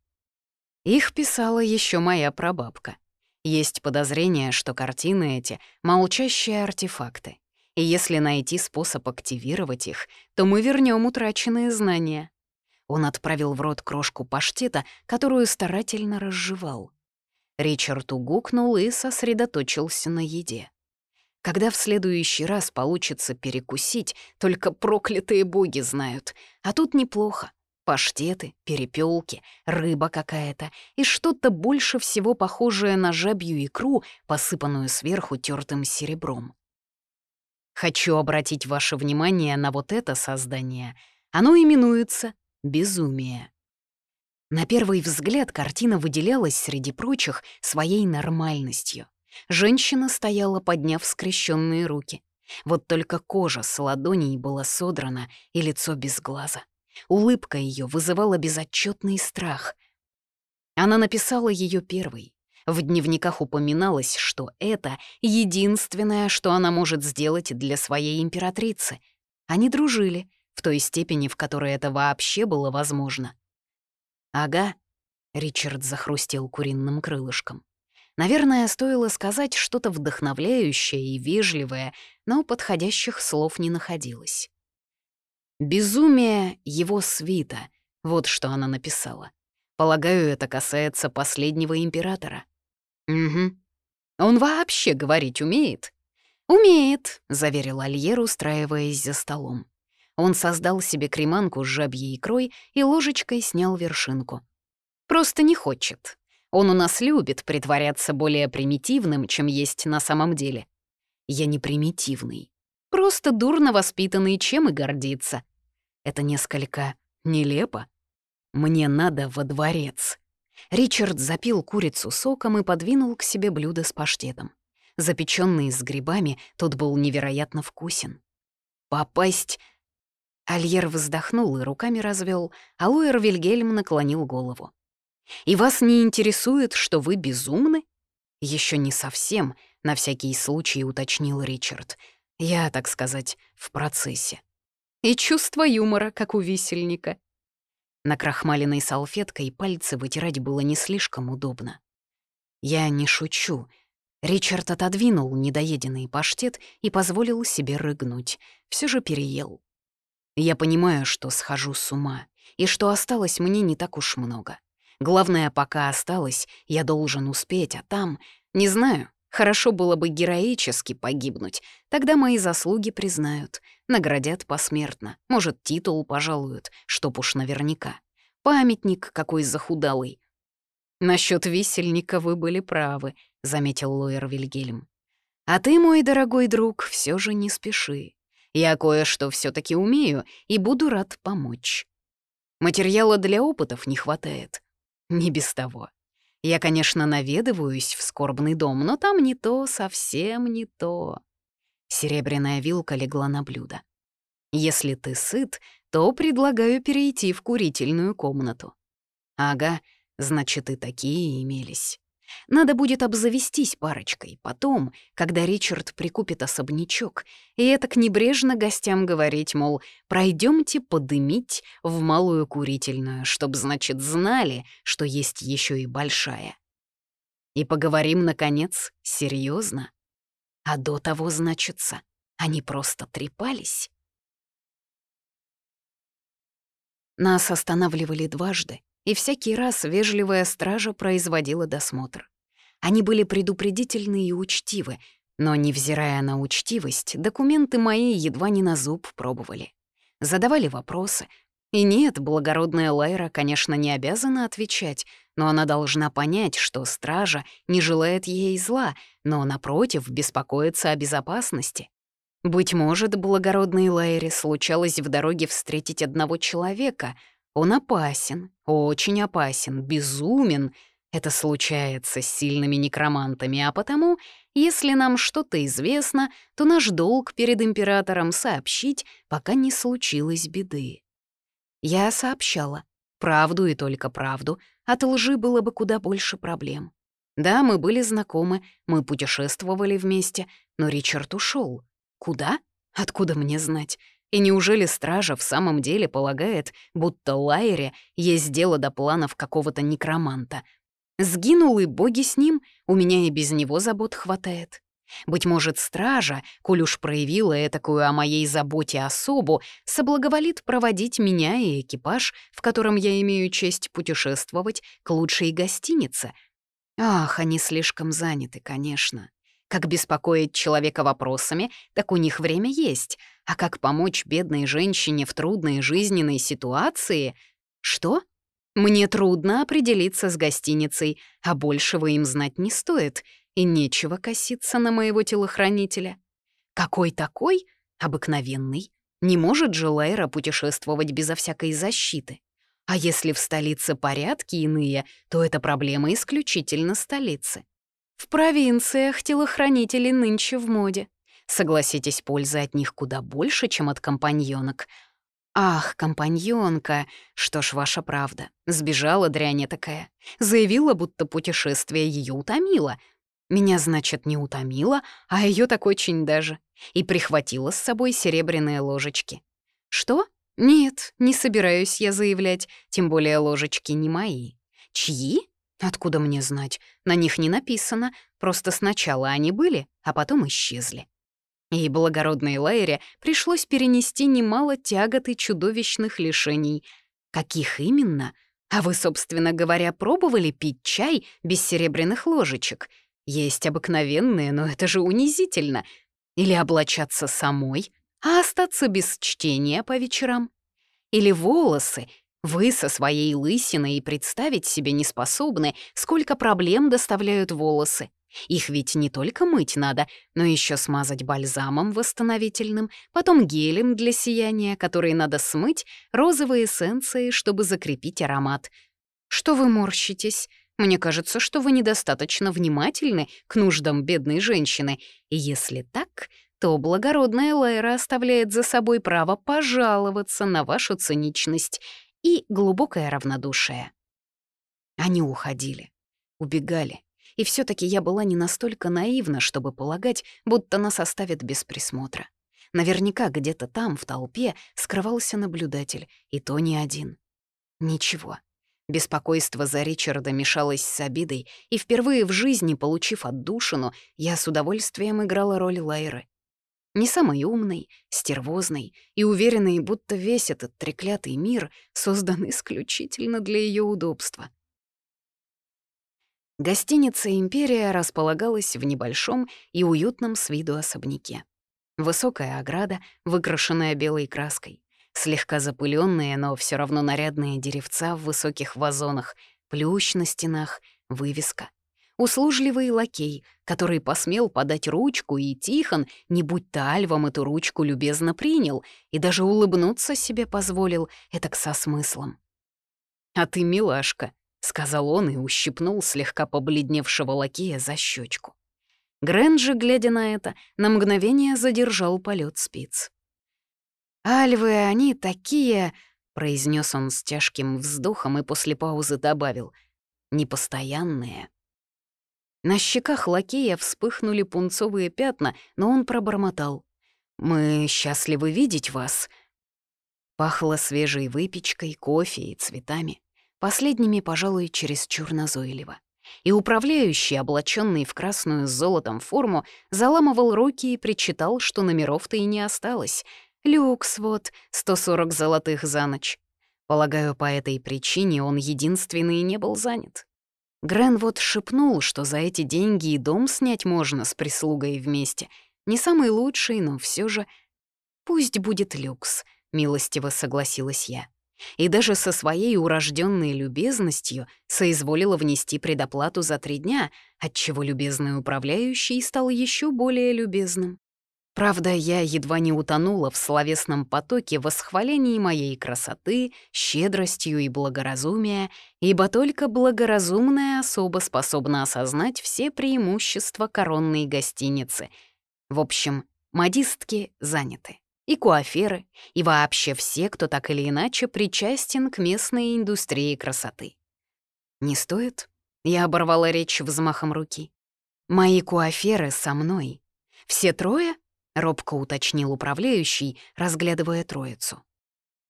Их писала еще моя прабабка. Есть подозрение, что картины эти — молчащие артефакты. И если найти способ активировать их, то мы вернем утраченные знания. Он отправил в рот крошку паштета, которую старательно разжевал. Ричард угукнул и сосредоточился на еде. Когда в следующий раз получится перекусить, только проклятые боги знают. А тут неплохо паштеты, перепелки, рыба какая-то и что-то больше всего похожее на жабью икру, посыпанную сверху тертым серебром. Хочу обратить ваше внимание на вот это создание. Оно именуется «Безумие». На первый взгляд картина выделялась среди прочих своей нормальностью. Женщина стояла, подняв скрещенные руки. Вот только кожа с ладоней была содрана и лицо без глаза. Улыбка ее вызывала безотчетный страх. Она написала ее первой. В дневниках упоминалось, что это единственное, что она может сделать для своей императрицы. Они дружили, в той степени, в которой это вообще было возможно. «Ага», — Ричард захрустел куриным крылышком. Наверное, стоило сказать что-то вдохновляющее и вежливое, но подходящих слов не находилось. «Безумие его свита», вот что она написала. Полагаю, это касается последнего императора. Угу. Он вообще говорить умеет?» «Умеет», — заверил Альер, устраиваясь за столом. Он создал себе креманку с жабьей икрой и ложечкой снял вершинку. «Просто не хочет. Он у нас любит притворяться более примитивным, чем есть на самом деле. Я не примитивный. Просто дурно воспитанный, чем и гордиться. Это несколько нелепо. Мне надо во дворец». Ричард запил курицу соком и подвинул к себе блюдо с паштетом. Запеченный с грибами, тот был невероятно вкусен. «Попасть...» Альер вздохнул и руками развел, а Луэр Вильгельм наклонил голову. «И вас не интересует, что вы безумны?» Еще не совсем, на всякий случай уточнил Ричард. Я, так сказать, в процессе. И чувство юмора, как у висельника. На крахмаленной салфеткой пальцы вытирать было не слишком удобно. Я не шучу. Ричард отодвинул недоеденный паштет и позволил себе рыгнуть. Все же переел. Я понимаю, что схожу с ума, и что осталось мне не так уж много. Главное, пока осталось, я должен успеть, а там, не знаю, хорошо было бы героически погибнуть. Тогда мои заслуги признают, наградят посмертно, может, титул пожалуют, чтоб уж наверняка. Памятник какой захудалый. «Насчёт висельника вы были правы», — заметил Лоер Вильгельм. «А ты, мой дорогой друг, все же не спеши. Я кое-что все таки умею и буду рад помочь. Материала для опытов не хватает. Не без того. Я, конечно, наведываюсь в скорбный дом, но там не то, совсем не то. Серебряная вилка легла на блюдо. Если ты сыт, то предлагаю перейти в курительную комнату. Ага, значит, и такие имелись. Надо будет обзавестись парочкой потом, когда Ричард прикупит особнячок, и это к небрежно гостям говорить, мол, пройдемте подымить в малую курительную, чтоб, значит, знали, что есть еще и большая. И поговорим, наконец, серьезно. А до того, значится, они просто трепались. Нас останавливали дважды, и всякий раз вежливая стража производила досмотр. Они были предупредительны и учтивы, но, невзирая на учтивость, документы мои едва не на зуб пробовали. Задавали вопросы. И нет, благородная Лайра, конечно, не обязана отвечать, но она должна понять, что стража не желает ей зла, но, напротив, беспокоится о безопасности. Быть может, благородной Лайре случалось в дороге встретить одного человека — он опасен, очень опасен, безумен. Это случается с сильными некромантами, а потому, если нам что-то известно, то наш долг перед императором сообщить, пока не случилось беды. Я сообщала. Правду и только правду. От лжи было бы куда больше проблем. Да, мы были знакомы, мы путешествовали вместе, но Ричард ушел. Куда? Откуда мне знать? И неужели стража в самом деле полагает, будто Лайре есть дело до планов какого-то некроманта? Сгинул и боги с ним, у меня и без него забот хватает. Быть может, стража, коль уж проявила этакую о моей заботе особу, соблаговолит проводить меня и экипаж, в котором я имею честь путешествовать, к лучшей гостинице. Ах, они слишком заняты, конечно. Как беспокоить человека вопросами, так у них время есть. А как помочь бедной женщине в трудной жизненной ситуации? Что? Мне трудно определиться с гостиницей, а большего им знать не стоит, и нечего коситься на моего телохранителя. Какой такой? Обыкновенный. Не может же Лайра путешествовать безо всякой защиты. А если в столице порядки иные, то это проблема исключительно столицы. В провинциях телохранители нынче в моде. Согласитесь, пользы от них куда больше, чем от компаньонок. Ах, компаньонка, что ж, ваша правда. Сбежала дрянь такая. Заявила, будто путешествие ее утомило. Меня, значит, не утомило, а ее так очень даже. И прихватила с собой серебряные ложечки. Что? Нет, не собираюсь я заявлять, тем более ложечки не мои. Чьи? Откуда мне знать? На них не написано, просто сначала они были, а потом исчезли. И благородной Лайре пришлось перенести немало тягот и чудовищных лишений. Каких именно? А вы, собственно говоря, пробовали пить чай без серебряных ложечек? Есть обыкновенные, но это же унизительно. Или облачаться самой, а остаться без чтения по вечерам. Или волосы. Вы со своей лысиной и представить себе не способны, сколько проблем доставляют волосы. Их ведь не только мыть надо, но еще смазать бальзамом восстановительным, потом гелем для сияния, который надо смыть, розовые эссенции, чтобы закрепить аромат. Что вы морщитесь? Мне кажется, что вы недостаточно внимательны к нуждам бедной женщины, и если так, то благородная Лайра оставляет за собой право пожаловаться на вашу циничность и глубокое равнодушие. Они уходили, убегали, и все таки я была не настолько наивна, чтобы полагать, будто нас оставят без присмотра. Наверняка где-то там, в толпе, скрывался наблюдатель, и то не один. Ничего. Беспокойство за Ричарда мешалось с обидой, и впервые в жизни, получив отдушину, я с удовольствием играла роль Лайры. Не самой умной, стервозной и уверенной, будто весь этот треклятый мир создан исключительно для ее удобства. Гостиница «Империя» располагалась в небольшом и уютном с виду особняке. Высокая ограда, выкрашенная белой краской, слегка запыленные, но все равно нарядные деревца в высоких вазонах, плющ на стенах, вывеска. Услужливый лакей, который посмел подать ручку, и Тихон, не будь то альвом, эту ручку любезно принял и даже улыбнуться себе позволил, это со смыслом. «А ты милашка», — сказал он и ущипнул слегка побледневшего лакея за щечку. Грен же, глядя на это, на мгновение задержал полет спиц. «Альвы, они такие...» — произнес он с тяжким вздохом и после паузы добавил. «Непостоянные». На щеках лакея вспыхнули пунцовые пятна, но он пробормотал. «Мы счастливы видеть вас». Пахло свежей выпечкой, кофе и цветами. Последними, пожалуй, чересчур назойливо. И управляющий, облаченный в красную с золотом форму, заламывал руки и причитал, что номеров-то и не осталось — Люкс вот, 140 золотых за ночь. Полагаю, по этой причине он единственный не был занят. Грен вот шепнул, что за эти деньги и дом снять можно с прислугой вместе. Не самый лучший, но все же... «Пусть будет люкс», — милостиво согласилась я. И даже со своей урожденной любезностью соизволила внести предоплату за три дня, отчего любезный управляющий стал еще более любезным. Правда, я едва не утонула в словесном потоке восхвалений моей красоты, щедростью и благоразумия, ибо только благоразумная особа способна осознать все преимущества коронной гостиницы. В общем, модистки заняты. И куаферы, и вообще все, кто так или иначе причастен к местной индустрии красоты. «Не стоит?» — я оборвала речь взмахом руки. «Мои куаферы со мной. Все трое — робко уточнил управляющий, разглядывая троицу.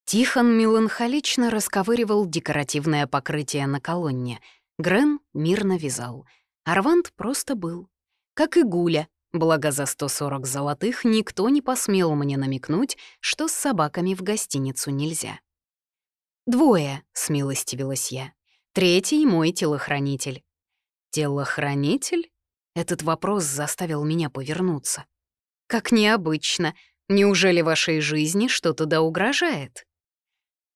Тихон меланхолично расковыривал декоративное покрытие на колонне. Грен мирно вязал. Арвант просто был. Как и Гуля, благо за 140 золотых никто не посмел мне намекнуть, что с собаками в гостиницу нельзя. «Двое», — смилостивилась я. «Третий — мой телохранитель». «Телохранитель?» Этот вопрос заставил меня повернуться. Как необычно. Неужели вашей жизни что-то да угрожает?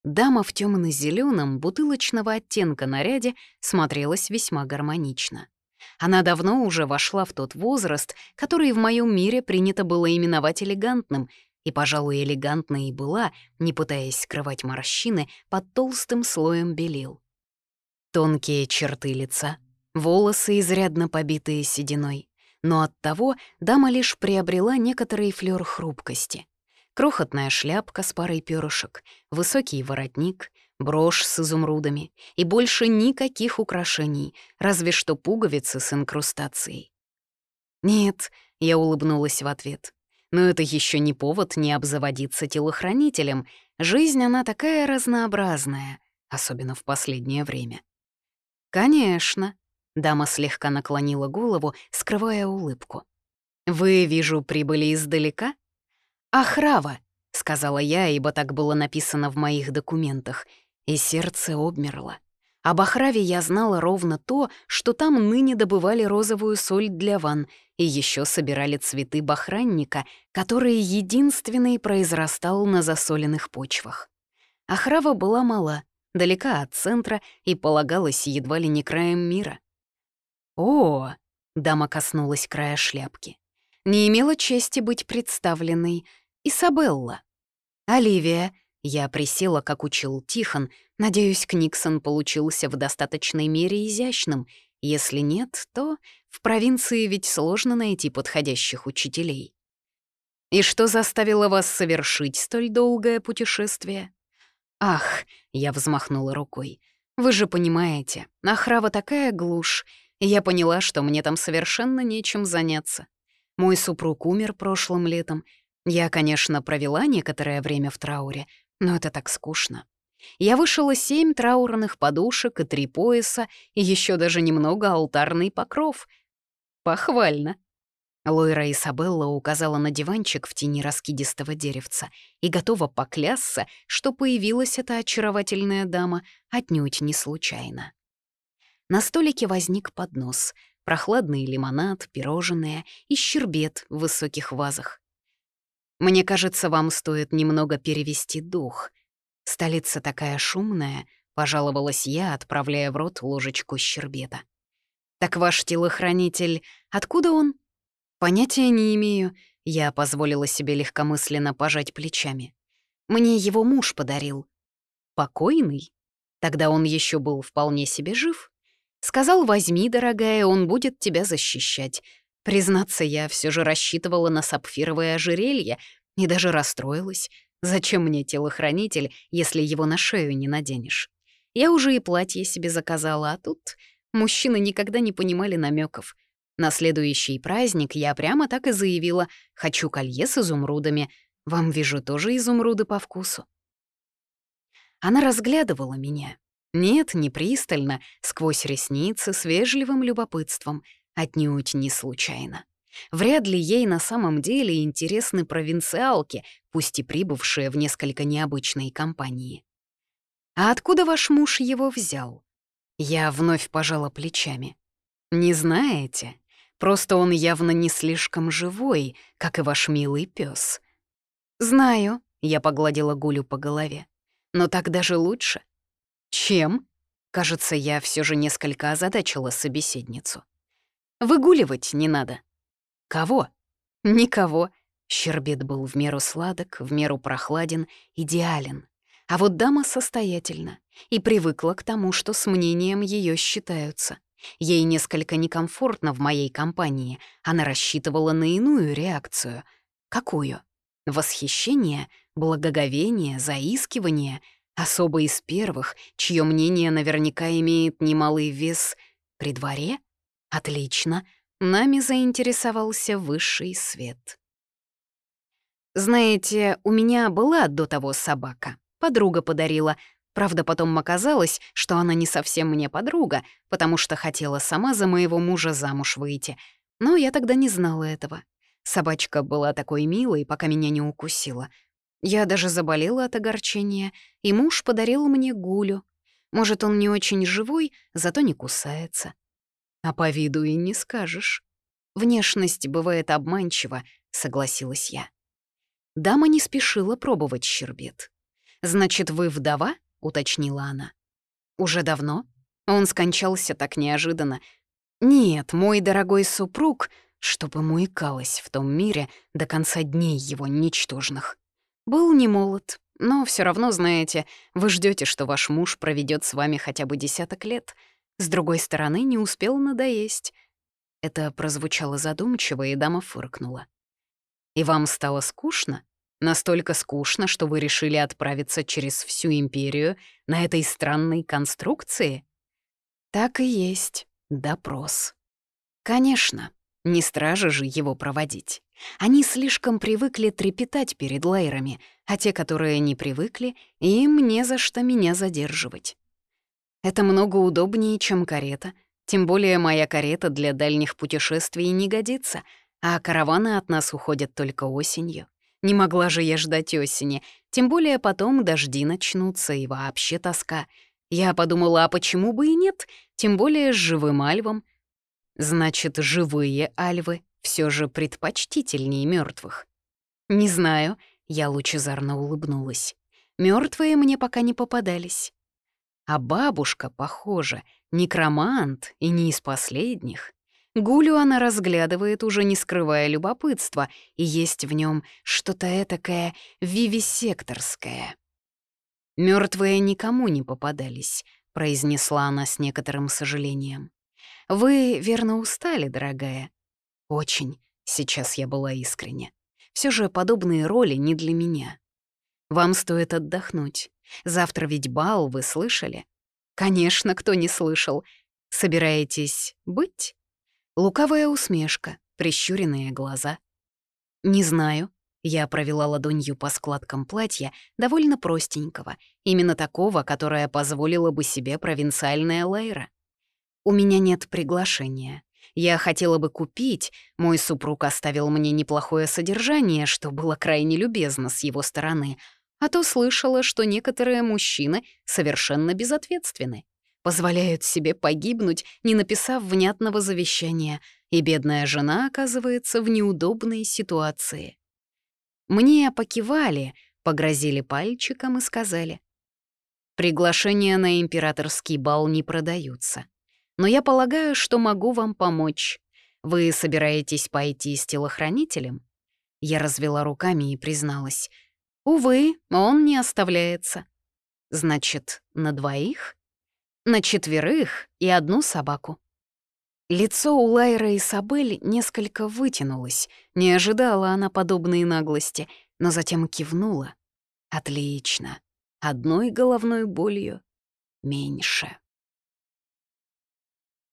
Дама в темно зеленом бутылочного оттенка наряде смотрелась весьма гармонично. Она давно уже вошла в тот возраст, который в моем мире принято было именовать элегантным, и, пожалуй, элегантной и была, не пытаясь скрывать морщины под толстым слоем белил. Тонкие черты лица, волосы, изрядно побитые сединой, но оттого дама лишь приобрела некоторый флёр хрупкости. Крохотная шляпка с парой перышек, высокий воротник, брошь с изумрудами и больше никаких украшений, разве что пуговицы с инкрустацией. «Нет», — я улыбнулась в ответ, «но это еще не повод не обзаводиться телохранителем. Жизнь, она такая разнообразная, особенно в последнее время». «Конечно», Дама слегка наклонила голову, скрывая улыбку. «Вы, вижу, прибыли издалека?» «Ахрава», — сказала я, ибо так было написано в моих документах, и сердце обмерло. Об Ахраве я знала ровно то, что там ныне добывали розовую соль для ванн и еще собирали цветы бахранника, которые единственный произрастал на засоленных почвах. Ахрава была мала, далека от центра и полагалась едва ли не краем мира. «О!» — дама коснулась края шляпки. «Не имела чести быть представленной. Isabella. Оливия». Я присела, как учил Тихон. Надеюсь, Книксон получился в достаточной мере изящным. Если нет, то в провинции ведь сложно найти подходящих учителей. «И что заставило вас совершить столь долгое путешествие?» «Ах!» — я взмахнула рукой. «Вы же понимаете, Ахрава такая глушь, я поняла, что мне там совершенно нечем заняться. Мой супруг умер прошлым летом. Я, конечно, провела некоторое время в трауре, но это так скучно. Я вышила семь траурных подушек и три пояса, и еще даже немного алтарный покров. Похвально. Лойра Isabella указала на диванчик в тени раскидистого деревца и готова поклясться, что появилась эта очаровательная дама отнюдь не случайно. На столике возник поднос, прохладный лимонад, пирожные и щербет в высоких вазах. «Мне кажется, вам стоит немного перевести дух. Столица такая шумная», — пожаловалась я, отправляя в рот ложечку щербета. «Так ваш телохранитель, откуда он?» «Понятия не имею», — я позволила себе легкомысленно пожать плечами. «Мне его муж подарил». «Покойный? Тогда он еще был вполне себе жив?» Сказал, возьми, дорогая, он будет тебя защищать. Признаться, я все же рассчитывала на сапфировое ожерелье и даже расстроилась. Зачем мне телохранитель, если его на шею не наденешь? Я уже и платье себе заказала, а тут мужчины никогда не понимали намеков. На следующий праздник я прямо так и заявила «хочу колье с изумрудами». Вам, вижу, тоже изумруды по вкусу. Она разглядывала меня, нет, не пристально, сквозь ресницы с вежливым любопытством, отнюдь не случайно. Вряд ли ей на самом деле интересны провинциалки, пусть и прибывшие в несколько необычной компании. «А откуда ваш муж его взял?» Я вновь пожала плечами. «Не знаете? Просто он явно не слишком живой, как и ваш милый пес. «Знаю», — я погладила Гулю по голове. «Но так даже лучше. Чем? Кажется, я все же несколько озадачила собеседницу. Выгуливать не надо. Кого? Никого. Щербет был в меру сладок, в меру прохладен, идеален. А вот дама состоятельна и привыкла к тому, что с мнением ее считаются. Ей несколько некомфортно в моей компании. Она рассчитывала на иную реакцию. Какую? Восхищение, благоговение, заискивание — Особо из первых, чье мнение наверняка имеет немалый вес при дворе? Отлично, нами заинтересовался высший свет. Знаете, у меня была до того собака. Подруга подарила. Правда, потом оказалось, что она не совсем мне подруга, потому что хотела сама за моего мужа замуж выйти. Но я тогда не знала этого. Собачка была такой милой, пока меня не укусила — я даже заболела от огорчения, и муж подарил мне гулю. Может, он не очень живой, зато не кусается. А по виду и не скажешь. Внешность бывает обманчива, согласилась я. Дама не спешила пробовать щербет. «Значит, вы вдова?» — уточнила она. «Уже давно? Он скончался так неожиданно. Нет, мой дорогой супруг, чтобы муикалась в том мире до конца дней его ничтожных. Был не молод, но все равно, знаете, вы ждете, что ваш муж проведет с вами хотя бы десяток лет. С другой стороны, не успел надоесть. Это прозвучало задумчиво, и дама фыркнула. «И вам стало скучно? Настолько скучно, что вы решили отправиться через всю империю на этой странной конструкции?» «Так и есть. Допрос». «Конечно. Не стражи же его проводить. Они слишком привыкли трепетать перед лайерами, а те, которые не привыкли, им не за что меня задерживать. Это много удобнее, чем карета. Тем более моя карета для дальних путешествий не годится, а караваны от нас уходят только осенью. Не могла же я ждать осени, тем более потом дожди начнутся и вообще тоска. Я подумала, а почему бы и нет, тем более с живым альвом. Значит, живые альвы все же предпочтительнее мертвых. Не знаю, я лучезарно улыбнулась. Мертвые мне пока не попадались. А бабушка, похоже, некромант и не из последних. Гулю она разглядывает, уже не скрывая любопытства, и есть в нем что-то этакое вивисекторское. Мертвые никому не попадались», — произнесла она с некоторым сожалением. «Вы, верно, устали, дорогая?» «Очень», — сейчас я была искренне. Все же подобные роли не для меня. Вам стоит отдохнуть. Завтра ведь бал, вы слышали? Конечно, кто не слышал. Собираетесь быть? Лукавая усмешка, прищуренные глаза. Не знаю. Я провела ладонью по складкам платья, довольно простенького, именно такого, которое позволило бы себе провинциальная Лейра. У меня нет приглашения. Я хотела бы купить, мой супруг оставил мне неплохое содержание, что было крайне любезно с его стороны, а то слышала, что некоторые мужчины совершенно безответственны, позволяют себе погибнуть, не написав внятного завещания, и бедная жена оказывается в неудобной ситуации. Мне покивали, погрозили пальчиком и сказали, «Приглашения на императорский бал не продаются но я полагаю, что могу вам помочь. Вы собираетесь пойти с телохранителем?» Я развела руками и призналась. «Увы, он не оставляется». «Значит, на двоих?» «На четверых и одну собаку». Лицо у Лайры и Сабель несколько вытянулось. Не ожидала она подобной наглости, но затем кивнула. «Отлично. Одной головной болью меньше».